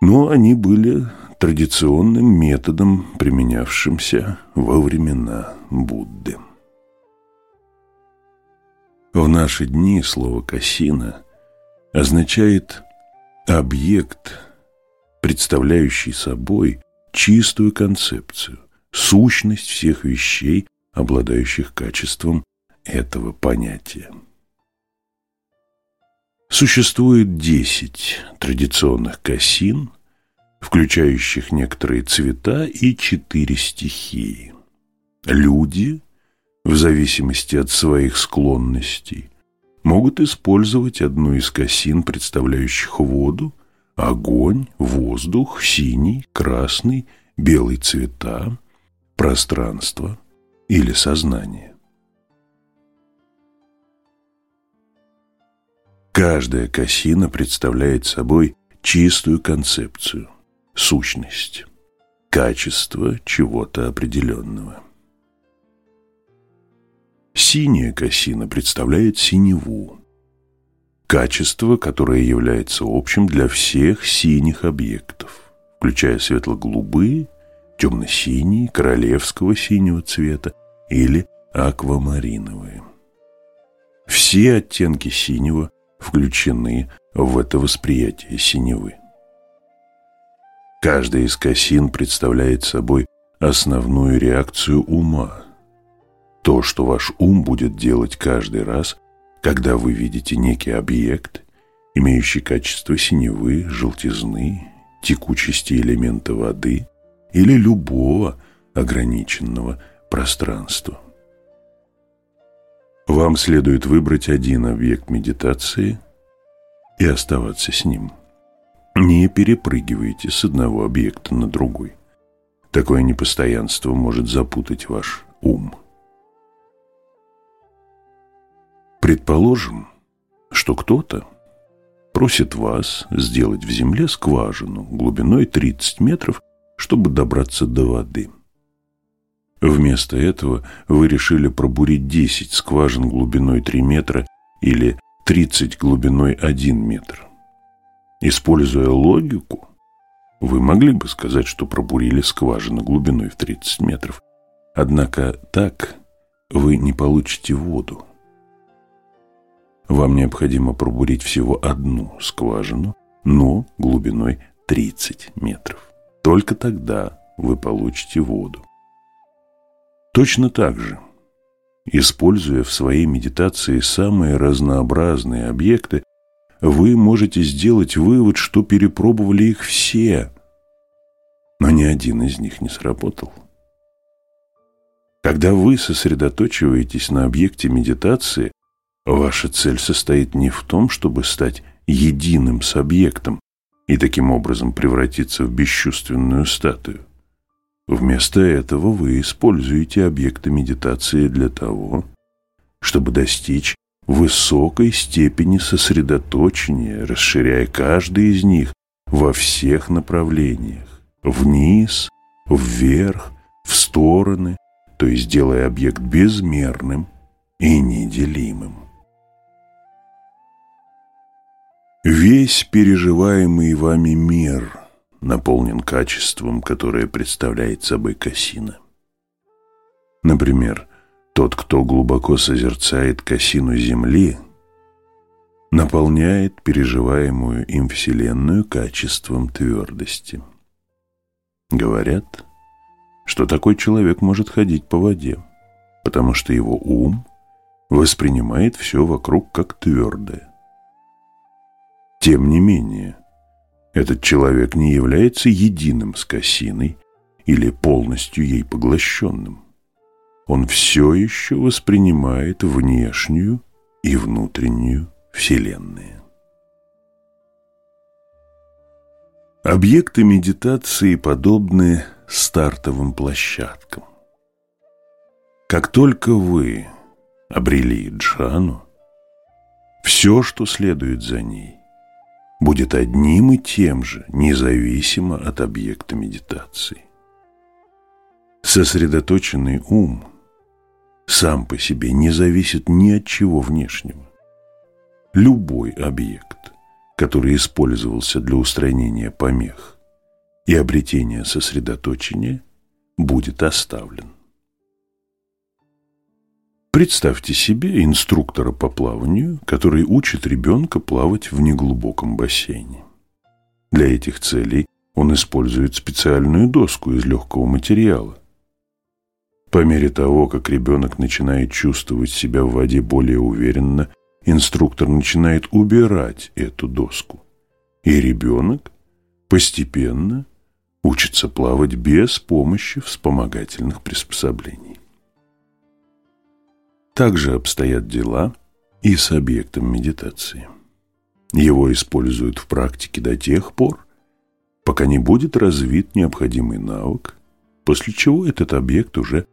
но они были традиционным методом, применявшимся во времена Будды. В наши дни слово «кассина» означает объект, представляющий собой чистую концепцию, сущность всех вещей, обладающих качеством этого понятия. Существует десять традиционных кассин, включающих некоторые цвета и четыре стихии. Люди, в зависимости от своих склонностей, могут использовать одну из косин, представляющих воду, огонь, воздух, синий, красный, белый цвета, пространство или сознание. Каждая косина представляет собой чистую концепцию, сущность, качество чего-то определенного. Синяя косина представляет синеву, качество, которое является общим для всех синих объектов, включая светло-голубые, темно-синие, королевского синего цвета или аквамариновые. Все оттенки синего включены в это восприятие синевы. Каждая из косин представляет собой основную реакцию ума. То, что ваш ум будет делать каждый раз, когда вы видите некий объект, имеющий качество синевы, желтизны, текучести элемента воды или любого ограниченного пространства. Вам следует выбрать один объект медитации и оставаться с ним. Не перепрыгивайте с одного объекта на другой. Такое непостоянство может запутать ваш ум. Предположим, что кто-то просит вас сделать в земле скважину глубиной 30 метров, чтобы добраться до воды. Вместо этого вы решили пробурить 10 скважин глубиной 3 метра или 30 глубиной 1 метр. Используя логику, вы могли бы сказать, что пробурили скважину глубиной в 30 метров. Однако так вы не получите воду. Вам необходимо пробурить всего одну скважину, но глубиной 30 метров. Только тогда вы получите воду. Точно так же, используя в своей медитации самые разнообразные объекты, вы можете сделать вывод, что перепробовали их все, но ни один из них не сработал. Когда вы сосредоточиваетесь на объекте медитации, ваша цель состоит не в том, чтобы стать единым с объектом и таким образом превратиться в бесчувственную статую. Вместо этого вы используете объекты медитации для того, чтобы достичь высокой степени сосредоточения, расширяя каждый из них во всех направлениях, вниз, вверх, в стороны, то есть делая объект безмерным и неделимым. Весь переживаемый вами мир – наполнен качеством, которое представляет собой косина. Например, тот, кто глубоко созерцает косину Земли, наполняет переживаемую им Вселенную качеством твердости. Говорят, что такой человек может ходить по воде, потому что его ум воспринимает все вокруг как твердое. Тем не менее, этот человек не является единым с Кассиной или полностью ей поглощенным. Он все еще воспринимает внешнюю и внутреннюю Вселенные. Объекты медитации подобны стартовым площадкам. Как только вы обрели джану, все, что следует за ней, будет одним и тем же, независимо от объекта медитации. Сосредоточенный ум сам по себе не зависит ни от чего внешнего. Любой объект, который использовался для устранения помех и обретения сосредоточения, будет оставлен. Представьте себе инструктора по плаванию, который учит ребенка плавать в неглубоком бассейне. Для этих целей он использует специальную доску из легкого материала. По мере того, как ребенок начинает чувствовать себя в воде более уверенно, инструктор начинает убирать эту доску. И ребенок постепенно учится плавать без помощи вспомогательных приспособлений. Также обстоят дела и с объектом медитации. Его используют в практике до тех пор, пока не будет развит необходимый навык, после чего этот объект уже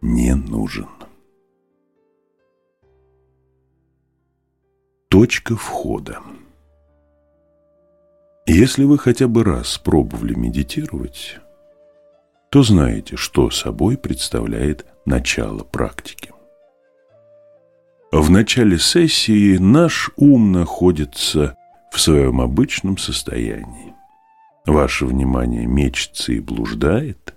не нужен. Точка входа. Если вы хотя бы раз пробовали медитировать, то знаете, что собой представляет начало практики. В начале сессии наш ум находится в своем обычном состоянии. Ваше внимание мечется и блуждает.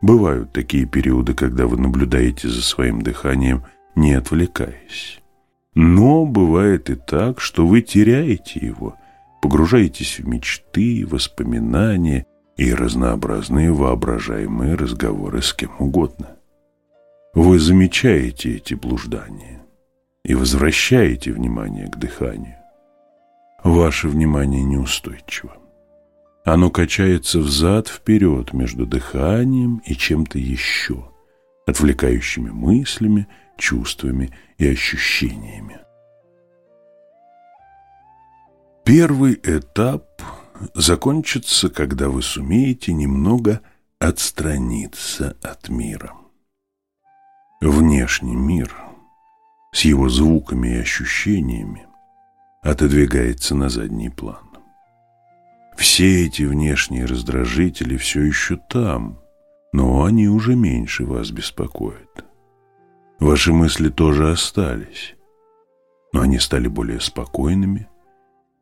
Бывают такие периоды, когда вы наблюдаете за своим дыханием, не отвлекаясь. Но бывает и так, что вы теряете его, погружаетесь в мечты, воспоминания и разнообразные воображаемые разговоры с кем угодно. Вы замечаете эти блуждания и возвращаете внимание к дыханию. Ваше внимание неустойчиво. Оно качается взад-вперед между дыханием и чем-то еще, отвлекающими мыслями, чувствами и ощущениями. Первый этап закончится, когда вы сумеете немного отстраниться от мира. Внешний мир с его звуками и ощущениями отодвигается на задний план. Все эти внешние раздражители все еще там, но они уже меньше вас беспокоят. Ваши мысли тоже остались, но они стали более спокойными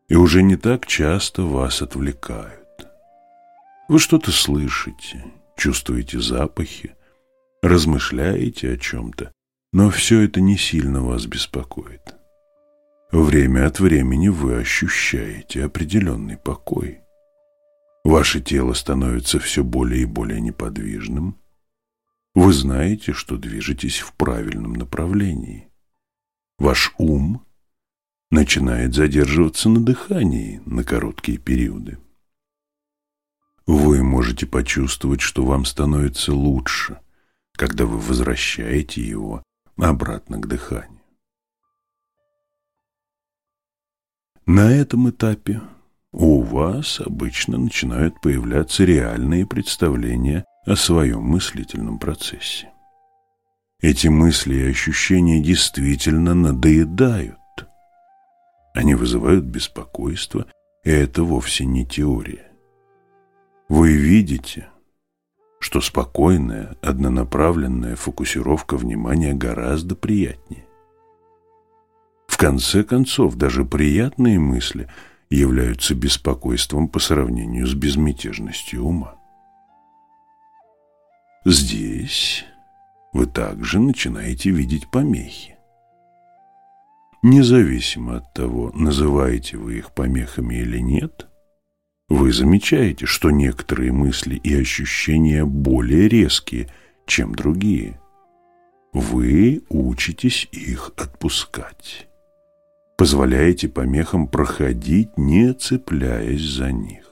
и уже не так часто вас отвлекают. Вы что-то слышите, чувствуете запахи, размышляете о чем-то, но все это не сильно вас беспокоит. Время от времени вы ощущаете определенный покой. Ваше тело становится все более и более неподвижным. Вы знаете, что движетесь в правильном направлении. Ваш ум начинает задерживаться на дыхании на короткие периоды. Вы можете почувствовать, что вам становится лучше – когда вы возвращаете его обратно к дыханию. На этом этапе у вас обычно начинают появляться реальные представления о своем мыслительном процессе. Эти мысли и ощущения действительно надоедают. Они вызывают беспокойство, и это вовсе не теория. Вы видите, что спокойная, однонаправленная фокусировка внимания гораздо приятнее. В конце концов, даже приятные мысли являются беспокойством по сравнению с безмятежностью ума. Здесь вы также начинаете видеть помехи. Независимо от того, называете вы их помехами или нет – вы замечаете, что некоторые мысли и ощущения более резкие, чем другие. Вы учитесь их отпускать. Позволяете помехам проходить, не цепляясь за них.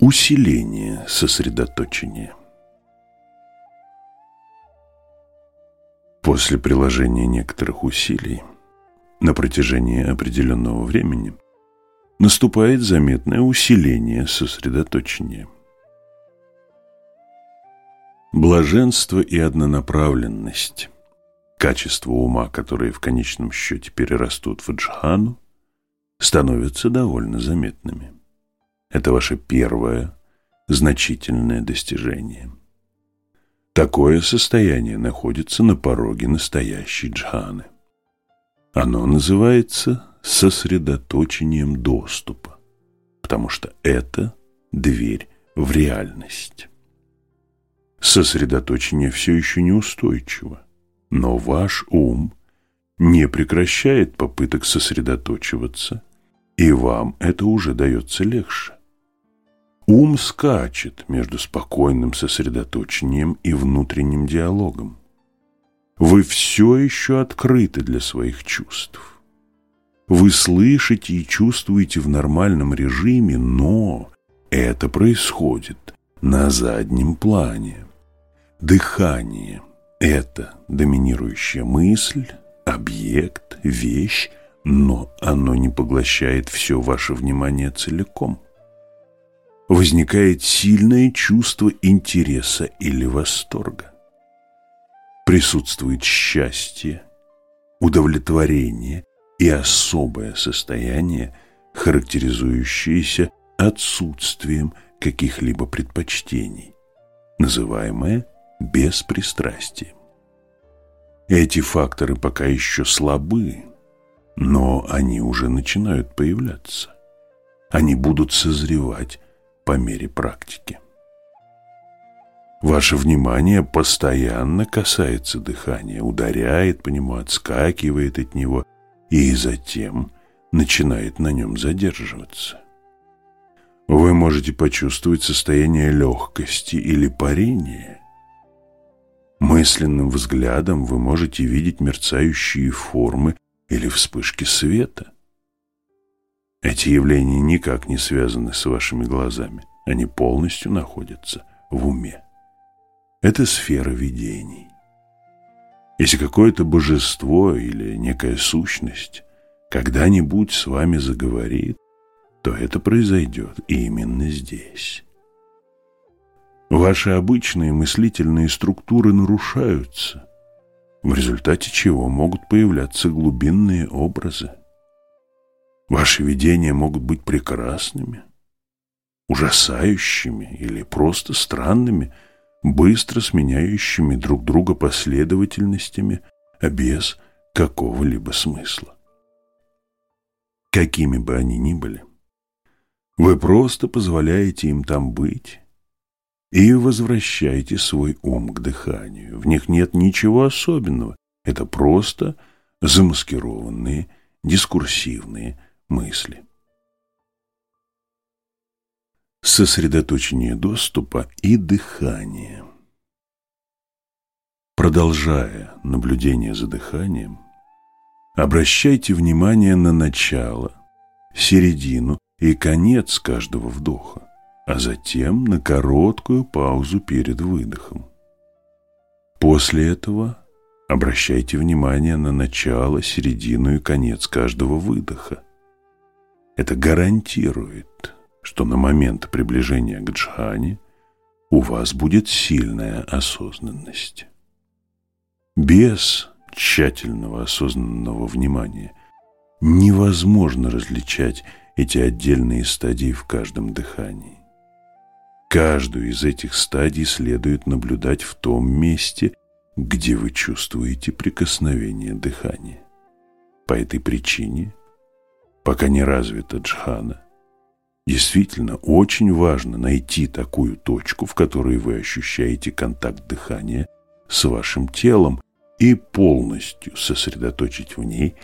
Усиление сосредоточения – После приложения некоторых усилий на протяжении определенного времени наступает заметное усиление сосредоточения. Блаженство и однонаправленность, качество ума, которые в конечном счете перерастут в джхану, становятся довольно заметными. Это ваше первое значительное достижение. Такое состояние находится на пороге настоящей джханы. Оно называется сосредоточением доступа, потому что это дверь в реальность. Сосредоточение все еще неустойчиво, но ваш ум не прекращает попыток сосредоточиваться, и вам это уже дается легче. Ум скачет между спокойным сосредоточением и внутренним диалогом. Вы все еще открыты для своих чувств. Вы слышите и чувствуете в нормальном режиме, но это происходит на заднем плане. Дыхание – это доминирующая мысль, объект, вещь, но оно не поглощает все ваше внимание целиком – возникает сильное чувство интереса или восторга. Присутствует счастье, удовлетворение и особое состояние, характеризующееся отсутствием каких-либо предпочтений, называемое беспристрастием. Эти факторы пока еще слабы, но они уже начинают появляться. Они будут созревать по мере практики. Ваше внимание постоянно касается дыхания, ударяет по нему, отскакивает от него и затем начинает на нем задерживаться. Вы можете почувствовать состояние легкости или парения. Мысленным взглядом вы можете видеть мерцающие формы или вспышки света. Эти явления никак не связаны с вашими глазами. Они полностью находятся в уме. Это сфера видений. Если какое-то божество или некая сущность когда-нибудь с вами заговорит, то это произойдет именно здесь. Ваши обычные мыслительные структуры нарушаются, в результате чего могут появляться глубинные образы. Ваши видения могут быть прекрасными, ужасающими или просто странными, быстро сменяющими друг друга последовательностями, без какого-либо смысла. Какими бы они ни были, вы просто позволяете им там быть и возвращаете свой ум к дыханию. В них нет ничего особенного. Это просто замаскированные, дискурсивные мысли. Сосредоточение доступа и дыхание. Продолжая наблюдение за дыханием, обращайте внимание на начало, середину и конец каждого вдоха а затем на короткую паузу перед выдохом. После этого обращайте внимание на начало, середину и конец каждого выдоха. Это гарантирует, что на момент приближения к джхане у вас будет сильная осознанность. Без тщательного осознанного внимания невозможно различать эти отдельные стадии в каждом дыхании. Каждую из этих стадий следует наблюдать в том месте, где вы чувствуете прикосновение дыхания. По этой причине, пока не развита джхана, действительно очень важно найти такую точку, в которой вы ощущаете контакт дыхания с вашим телом и полностью сосредоточить в ней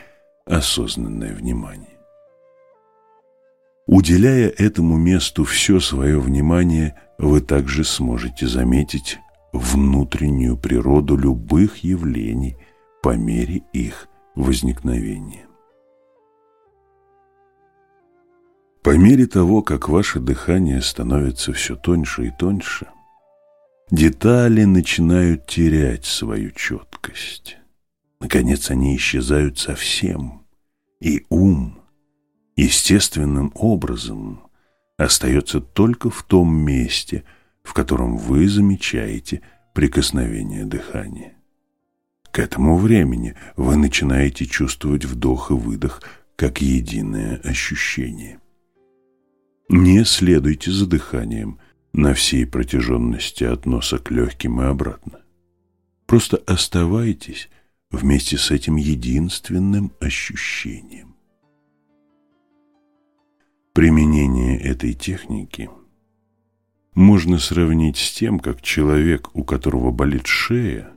осознанное внимание. Уделяя этому месту все свое внимание, вы также сможете заметить внутреннюю природу любых явлений по мере их возникновения. По мере того, как ваше дыхание становится все тоньше и тоньше, детали начинают терять свою четкость. Наконец они исчезают совсем, и ум – естественным образом остается только в том месте, в котором вы замечаете прикосновение дыхания. К этому времени вы начинаете чувствовать вдох и выдох как единое ощущение. Не следуйте за дыханием на всей протяженности от носа к легким и обратно. Просто оставайтесь вместе с этим единственным ощущением. Применение этой техники можно сравнить с тем, как человек, у которого болит шея,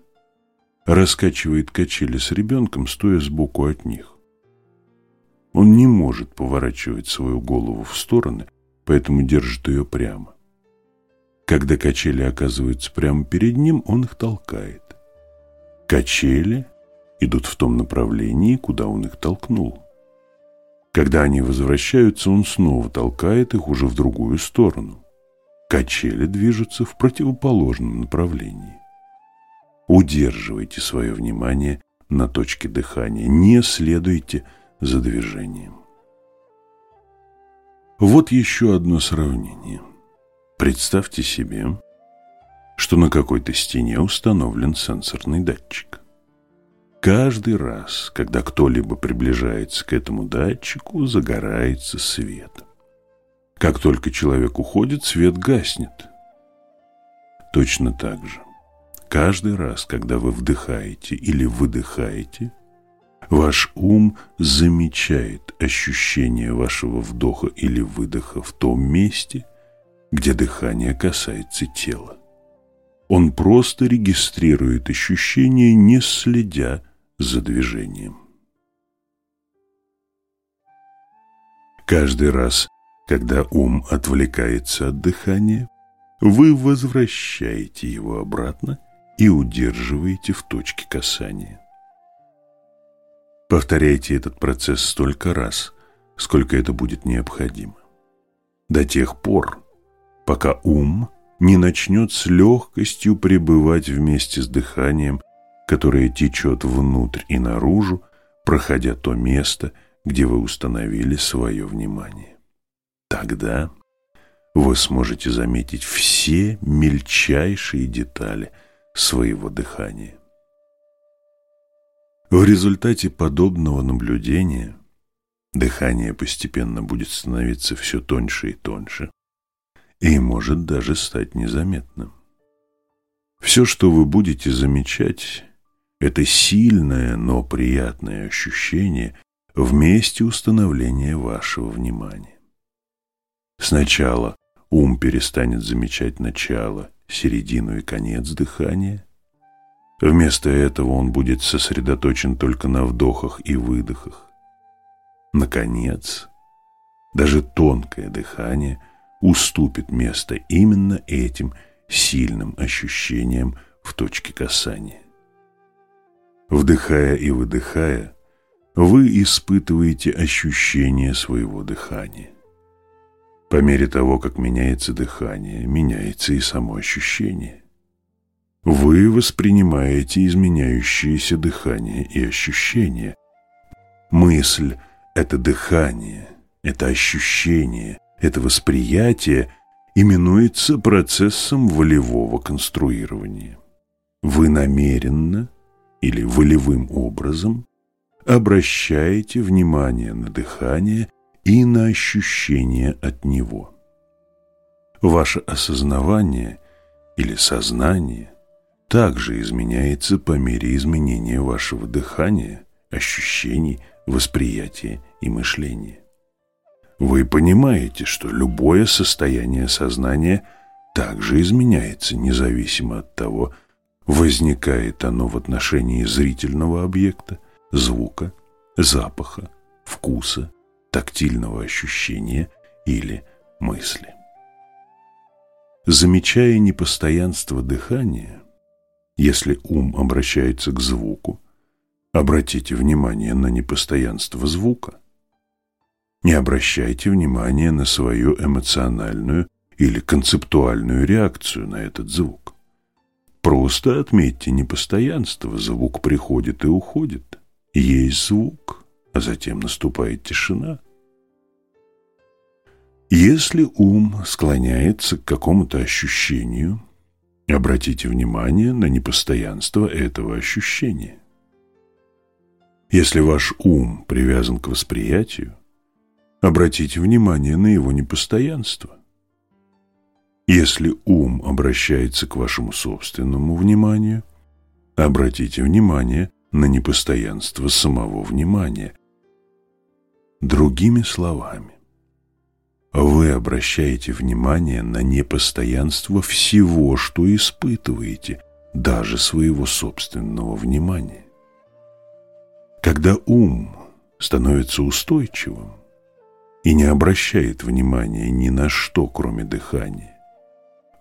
раскачивает качели с ребенком, стоя сбоку от них. Он не может поворачивать свою голову в стороны, поэтому держит ее прямо. Когда качели оказываются прямо перед ним, он их толкает. Качели идут в том направлении, куда он их толкнул. Когда они возвращаются, он снова толкает их уже в другую сторону. Качели движутся в противоположном направлении. Удерживайте свое внимание на точке дыхания, не следуйте за движением. Вот еще одно сравнение. Представьте себе, что на какой-то стене установлен сенсорный датчик. Каждый раз, когда кто-либо приближается к этому датчику, загорается свет. Как только человек уходит, свет гаснет. Точно так же. Каждый раз, когда вы вдыхаете или выдыхаете, ваш ум замечает ощущение вашего вдоха или выдоха в том месте, где дыхание касается тела. Он просто регистрирует ощущение, не следя за движением. Каждый раз, когда ум отвлекается от дыхания, вы возвращаете его обратно и удерживаете в точке касания. Повторяйте этот процесс столько раз, сколько это будет необходимо. До тех пор, пока ум не начнет с легкостью пребывать вместе с дыханием, которое течет внутрь и наружу, проходя то место, где вы установили свое внимание. Тогда вы сможете заметить все мельчайшие детали своего дыхания. В результате подобного наблюдения дыхание постепенно будет становиться все тоньше и тоньше и может даже стать незаметным. Все, что вы будете замечать, это сильное, но приятное ощущение в месте установления вашего внимания. Сначала ум перестанет замечать начало, середину и конец дыхания, Вместо этого он будет сосредоточен только на вдохах и выдохах. Наконец, даже тонкое дыхание уступит место именно этим сильным ощущениям в точке касания. Вдыхая и выдыхая, вы испытываете ощущение своего дыхания. По мере того, как меняется дыхание, меняется и само ощущение. Вы воспринимаете изменяющееся дыхание и ощущения. Мысль – это дыхание, это ощущение, это восприятие именуется процессом волевого конструирования. Вы намеренно или волевым образом обращаете внимание на дыхание и на ощущения от него. Ваше осознавание или сознание – также изменяется по мере изменения вашего дыхания, ощущений, восприятия и мышления. Вы понимаете, что любое состояние сознания также изменяется, независимо от того, возникает оно в отношении зрительного объекта, звука, запаха, вкуса, тактильного ощущения или мысли. Замечая непостоянство дыхания, если ум обращается к звуку, обратите внимание на непостоянство звука. Не обращайте внимания на свою эмоциональную или концептуальную реакцию на этот звук. Просто отметьте непостоянство, звук приходит и уходит. Есть звук, а затем наступает тишина. Если ум склоняется к какому-то ощущению, Обратите внимание на непостоянство этого ощущения. Если ваш ум привязан к восприятию, обратите внимание на его непостоянство. Если ум обращается к вашему собственному вниманию, обратите внимание на непостоянство самого внимания. Другими словами, вы обращаете внимание на непостоянство всего, что испытываете, даже своего собственного внимания. Когда ум становится устойчивым и не обращает внимания ни на что, кроме дыхания,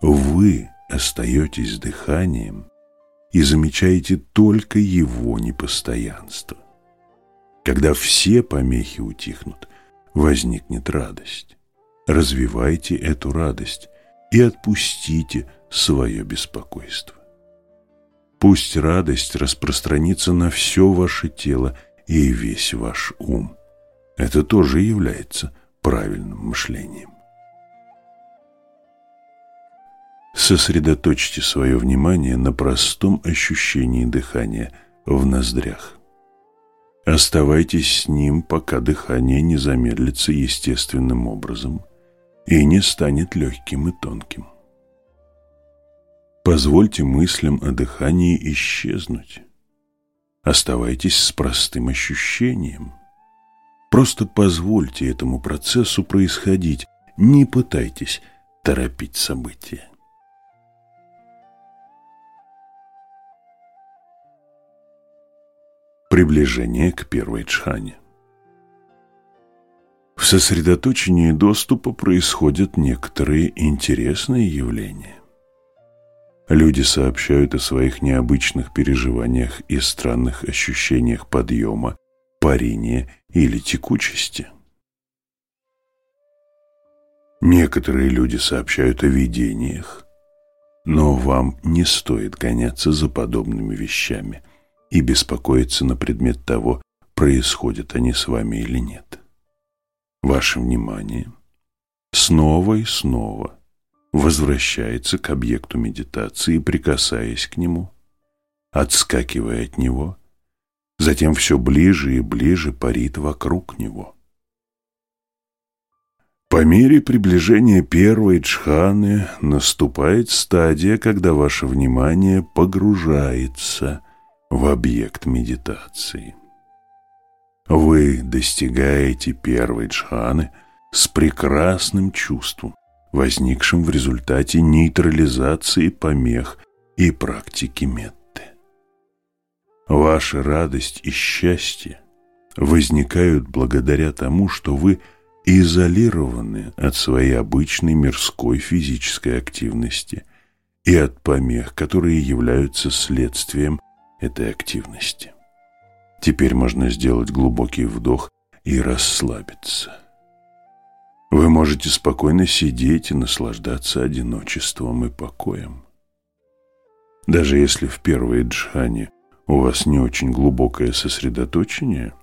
вы остаетесь дыханием и замечаете только его непостоянство. Когда все помехи утихнут, возникнет радость развивайте эту радость и отпустите свое беспокойство. Пусть радость распространится на все ваше тело и весь ваш ум. Это тоже является правильным мышлением. Сосредоточьте свое внимание на простом ощущении дыхания в ноздрях. Оставайтесь с ним, пока дыхание не замедлится естественным образом и не станет легким и тонким. Позвольте мыслям о дыхании исчезнуть. Оставайтесь с простым ощущением. Просто позвольте этому процессу происходить, не пытайтесь торопить события. Приближение к первой джхане. В сосредоточении доступа происходят некоторые интересные явления. Люди сообщают о своих необычных переживаниях и странных ощущениях подъема, парения или текучести. Некоторые люди сообщают о видениях, но вам не стоит гоняться за подобными вещами и беспокоиться на предмет того, происходят они с вами или нет. Ваше внимание снова и снова возвращается к объекту медитации, прикасаясь к нему, отскакивая от него, затем все ближе и ближе парит вокруг него. По мере приближения первой джханы наступает стадия, когда ваше внимание погружается в объект медитации. Вы достигаете первой джханы с прекрасным чувством, возникшим в результате нейтрализации помех и практики метты. Ваша радость и счастье возникают благодаря тому, что вы изолированы от своей обычной мирской физической активности и от помех, которые являются следствием этой активности. Теперь можно сделать глубокий вдох и расслабиться. Вы можете спокойно сидеть и наслаждаться одиночеством и покоем. Даже если в первой джхане у вас не очень глубокое сосредоточение,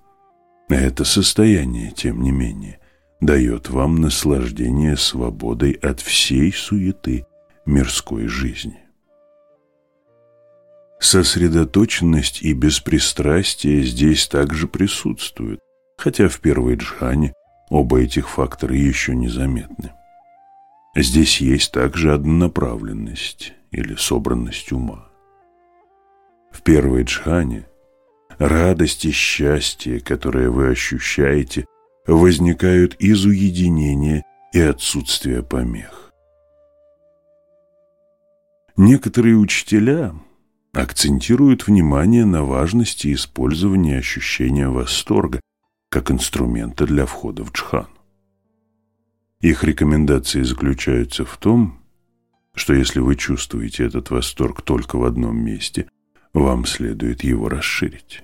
это состояние, тем не менее, дает вам наслаждение свободой от всей суеты мирской жизни. Сосредоточенность и беспристрастие здесь также присутствуют, хотя в первой джхане оба этих фактора еще незаметны. Здесь есть также однонаправленность или собранность ума. В первой джхане радость и счастье, которое вы ощущаете, возникают из уединения и отсутствия помех. Некоторые учителя – акцентируют внимание на важности использования ощущения восторга как инструмента для входа в джхан. Их рекомендации заключаются в том, что если вы чувствуете этот восторг только в одном месте, вам следует его расширить.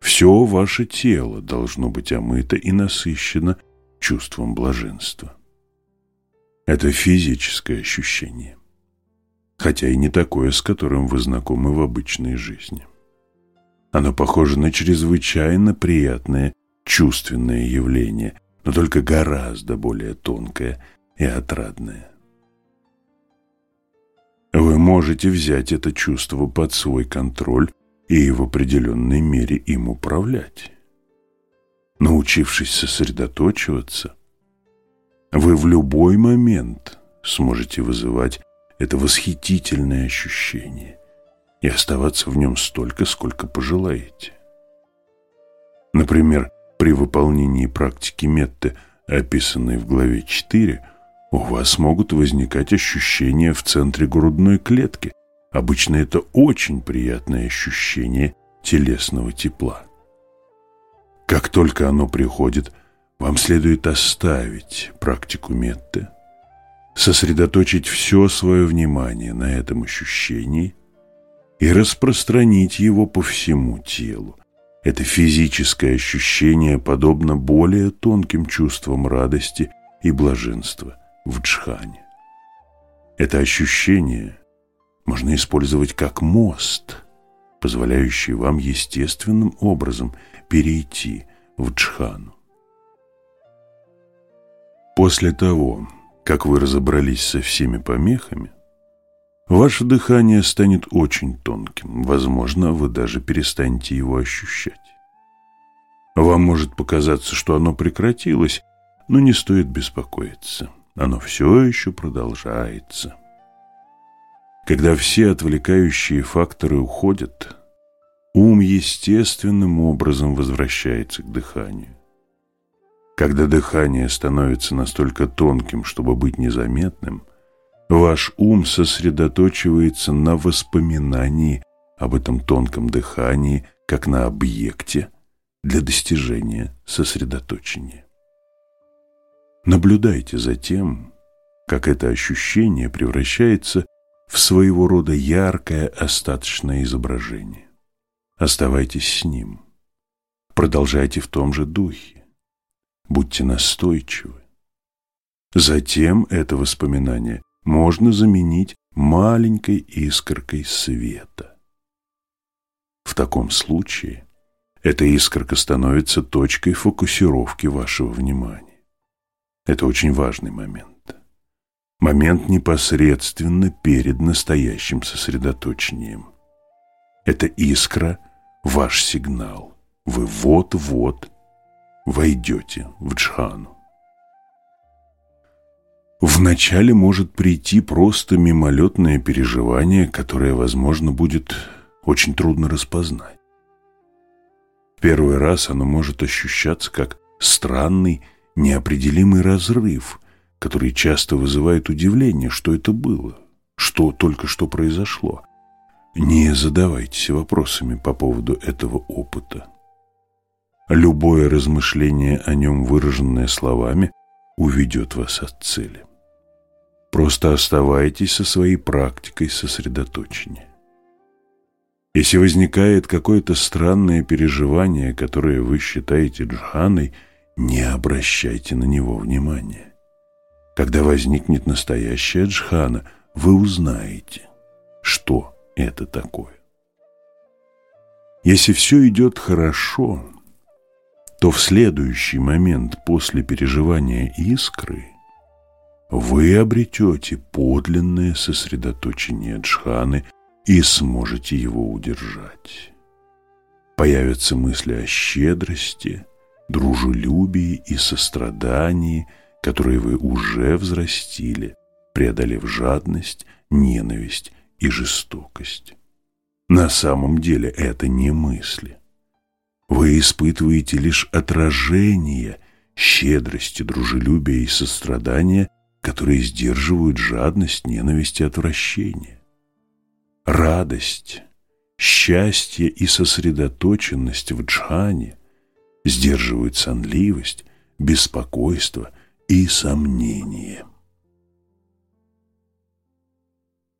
Все ваше тело должно быть омыто и насыщено чувством блаженства. Это физическое ощущение хотя и не такое, с которым вы знакомы в обычной жизни. Оно похоже на чрезвычайно приятное чувственное явление, но только гораздо более тонкое и отрадное. Вы можете взять это чувство под свой контроль и в определенной мере им управлять. Научившись сосредоточиваться, вы в любой момент сможете вызывать это восхитительное ощущение и оставаться в нем столько, сколько пожелаете. Например, при выполнении практики метты, описанной в главе 4, у вас могут возникать ощущения в центре грудной клетки. Обычно это очень приятное ощущение телесного тепла. Как только оно приходит, вам следует оставить практику метты, сосредоточить все свое внимание на этом ощущении и распространить его по всему телу. Это физическое ощущение подобно более тонким чувствам радости и блаженства в джхане. Это ощущение можно использовать как мост, позволяющий вам естественным образом перейти в джхану. После того, как вы разобрались со всеми помехами, Ваше дыхание станет очень тонким, возможно, вы даже перестанете его ощущать. Вам может показаться, что оно прекратилось, но не стоит беспокоиться. Оно все еще продолжается. Когда все отвлекающие факторы уходят, ум естественным образом возвращается к дыханию. Когда дыхание становится настолько тонким, чтобы быть незаметным – Ваш ум сосредоточивается на воспоминании об этом тонком дыхании, как на объекте для достижения сосредоточения. Наблюдайте за тем, как это ощущение превращается в своего рода яркое остаточное изображение. Оставайтесь с ним. Продолжайте в том же духе. Будьте настойчивы. Затем это воспоминание можно заменить маленькой искоркой света. В таком случае эта искорка становится точкой фокусировки вашего внимания. Это очень важный момент. Момент непосредственно перед настоящим сосредоточением. Эта искра – ваш сигнал. Вы вот-вот войдете в джхану. Вначале может прийти просто мимолетное переживание, которое, возможно, будет очень трудно распознать. В первый раз оно может ощущаться как странный, неопределимый разрыв, который часто вызывает удивление, что это было, что только что произошло. Не задавайтесь вопросами по поводу этого опыта. Любое размышление о нем, выраженное словами, уведет вас от цели. Просто оставайтесь со своей практикой сосредоточения. Если возникает какое-то странное переживание, которое вы считаете джханой, не обращайте на него внимания. Когда возникнет настоящая джхана, вы узнаете, что это такое. Если все идет хорошо, то в следующий момент после переживания искры вы обретете подлинное сосредоточение джханы и сможете его удержать. Появятся мысли о щедрости, дружелюбии и сострадании, которые вы уже взрастили, преодолев жадность, ненависть и жестокость. На самом деле это не мысли. Вы испытываете лишь отражение щедрости, дружелюбия и сострадания, которые сдерживают жадность, ненависть и отвращение. Радость, счастье и сосредоточенность в джхане сдерживают сонливость, беспокойство и сомнение.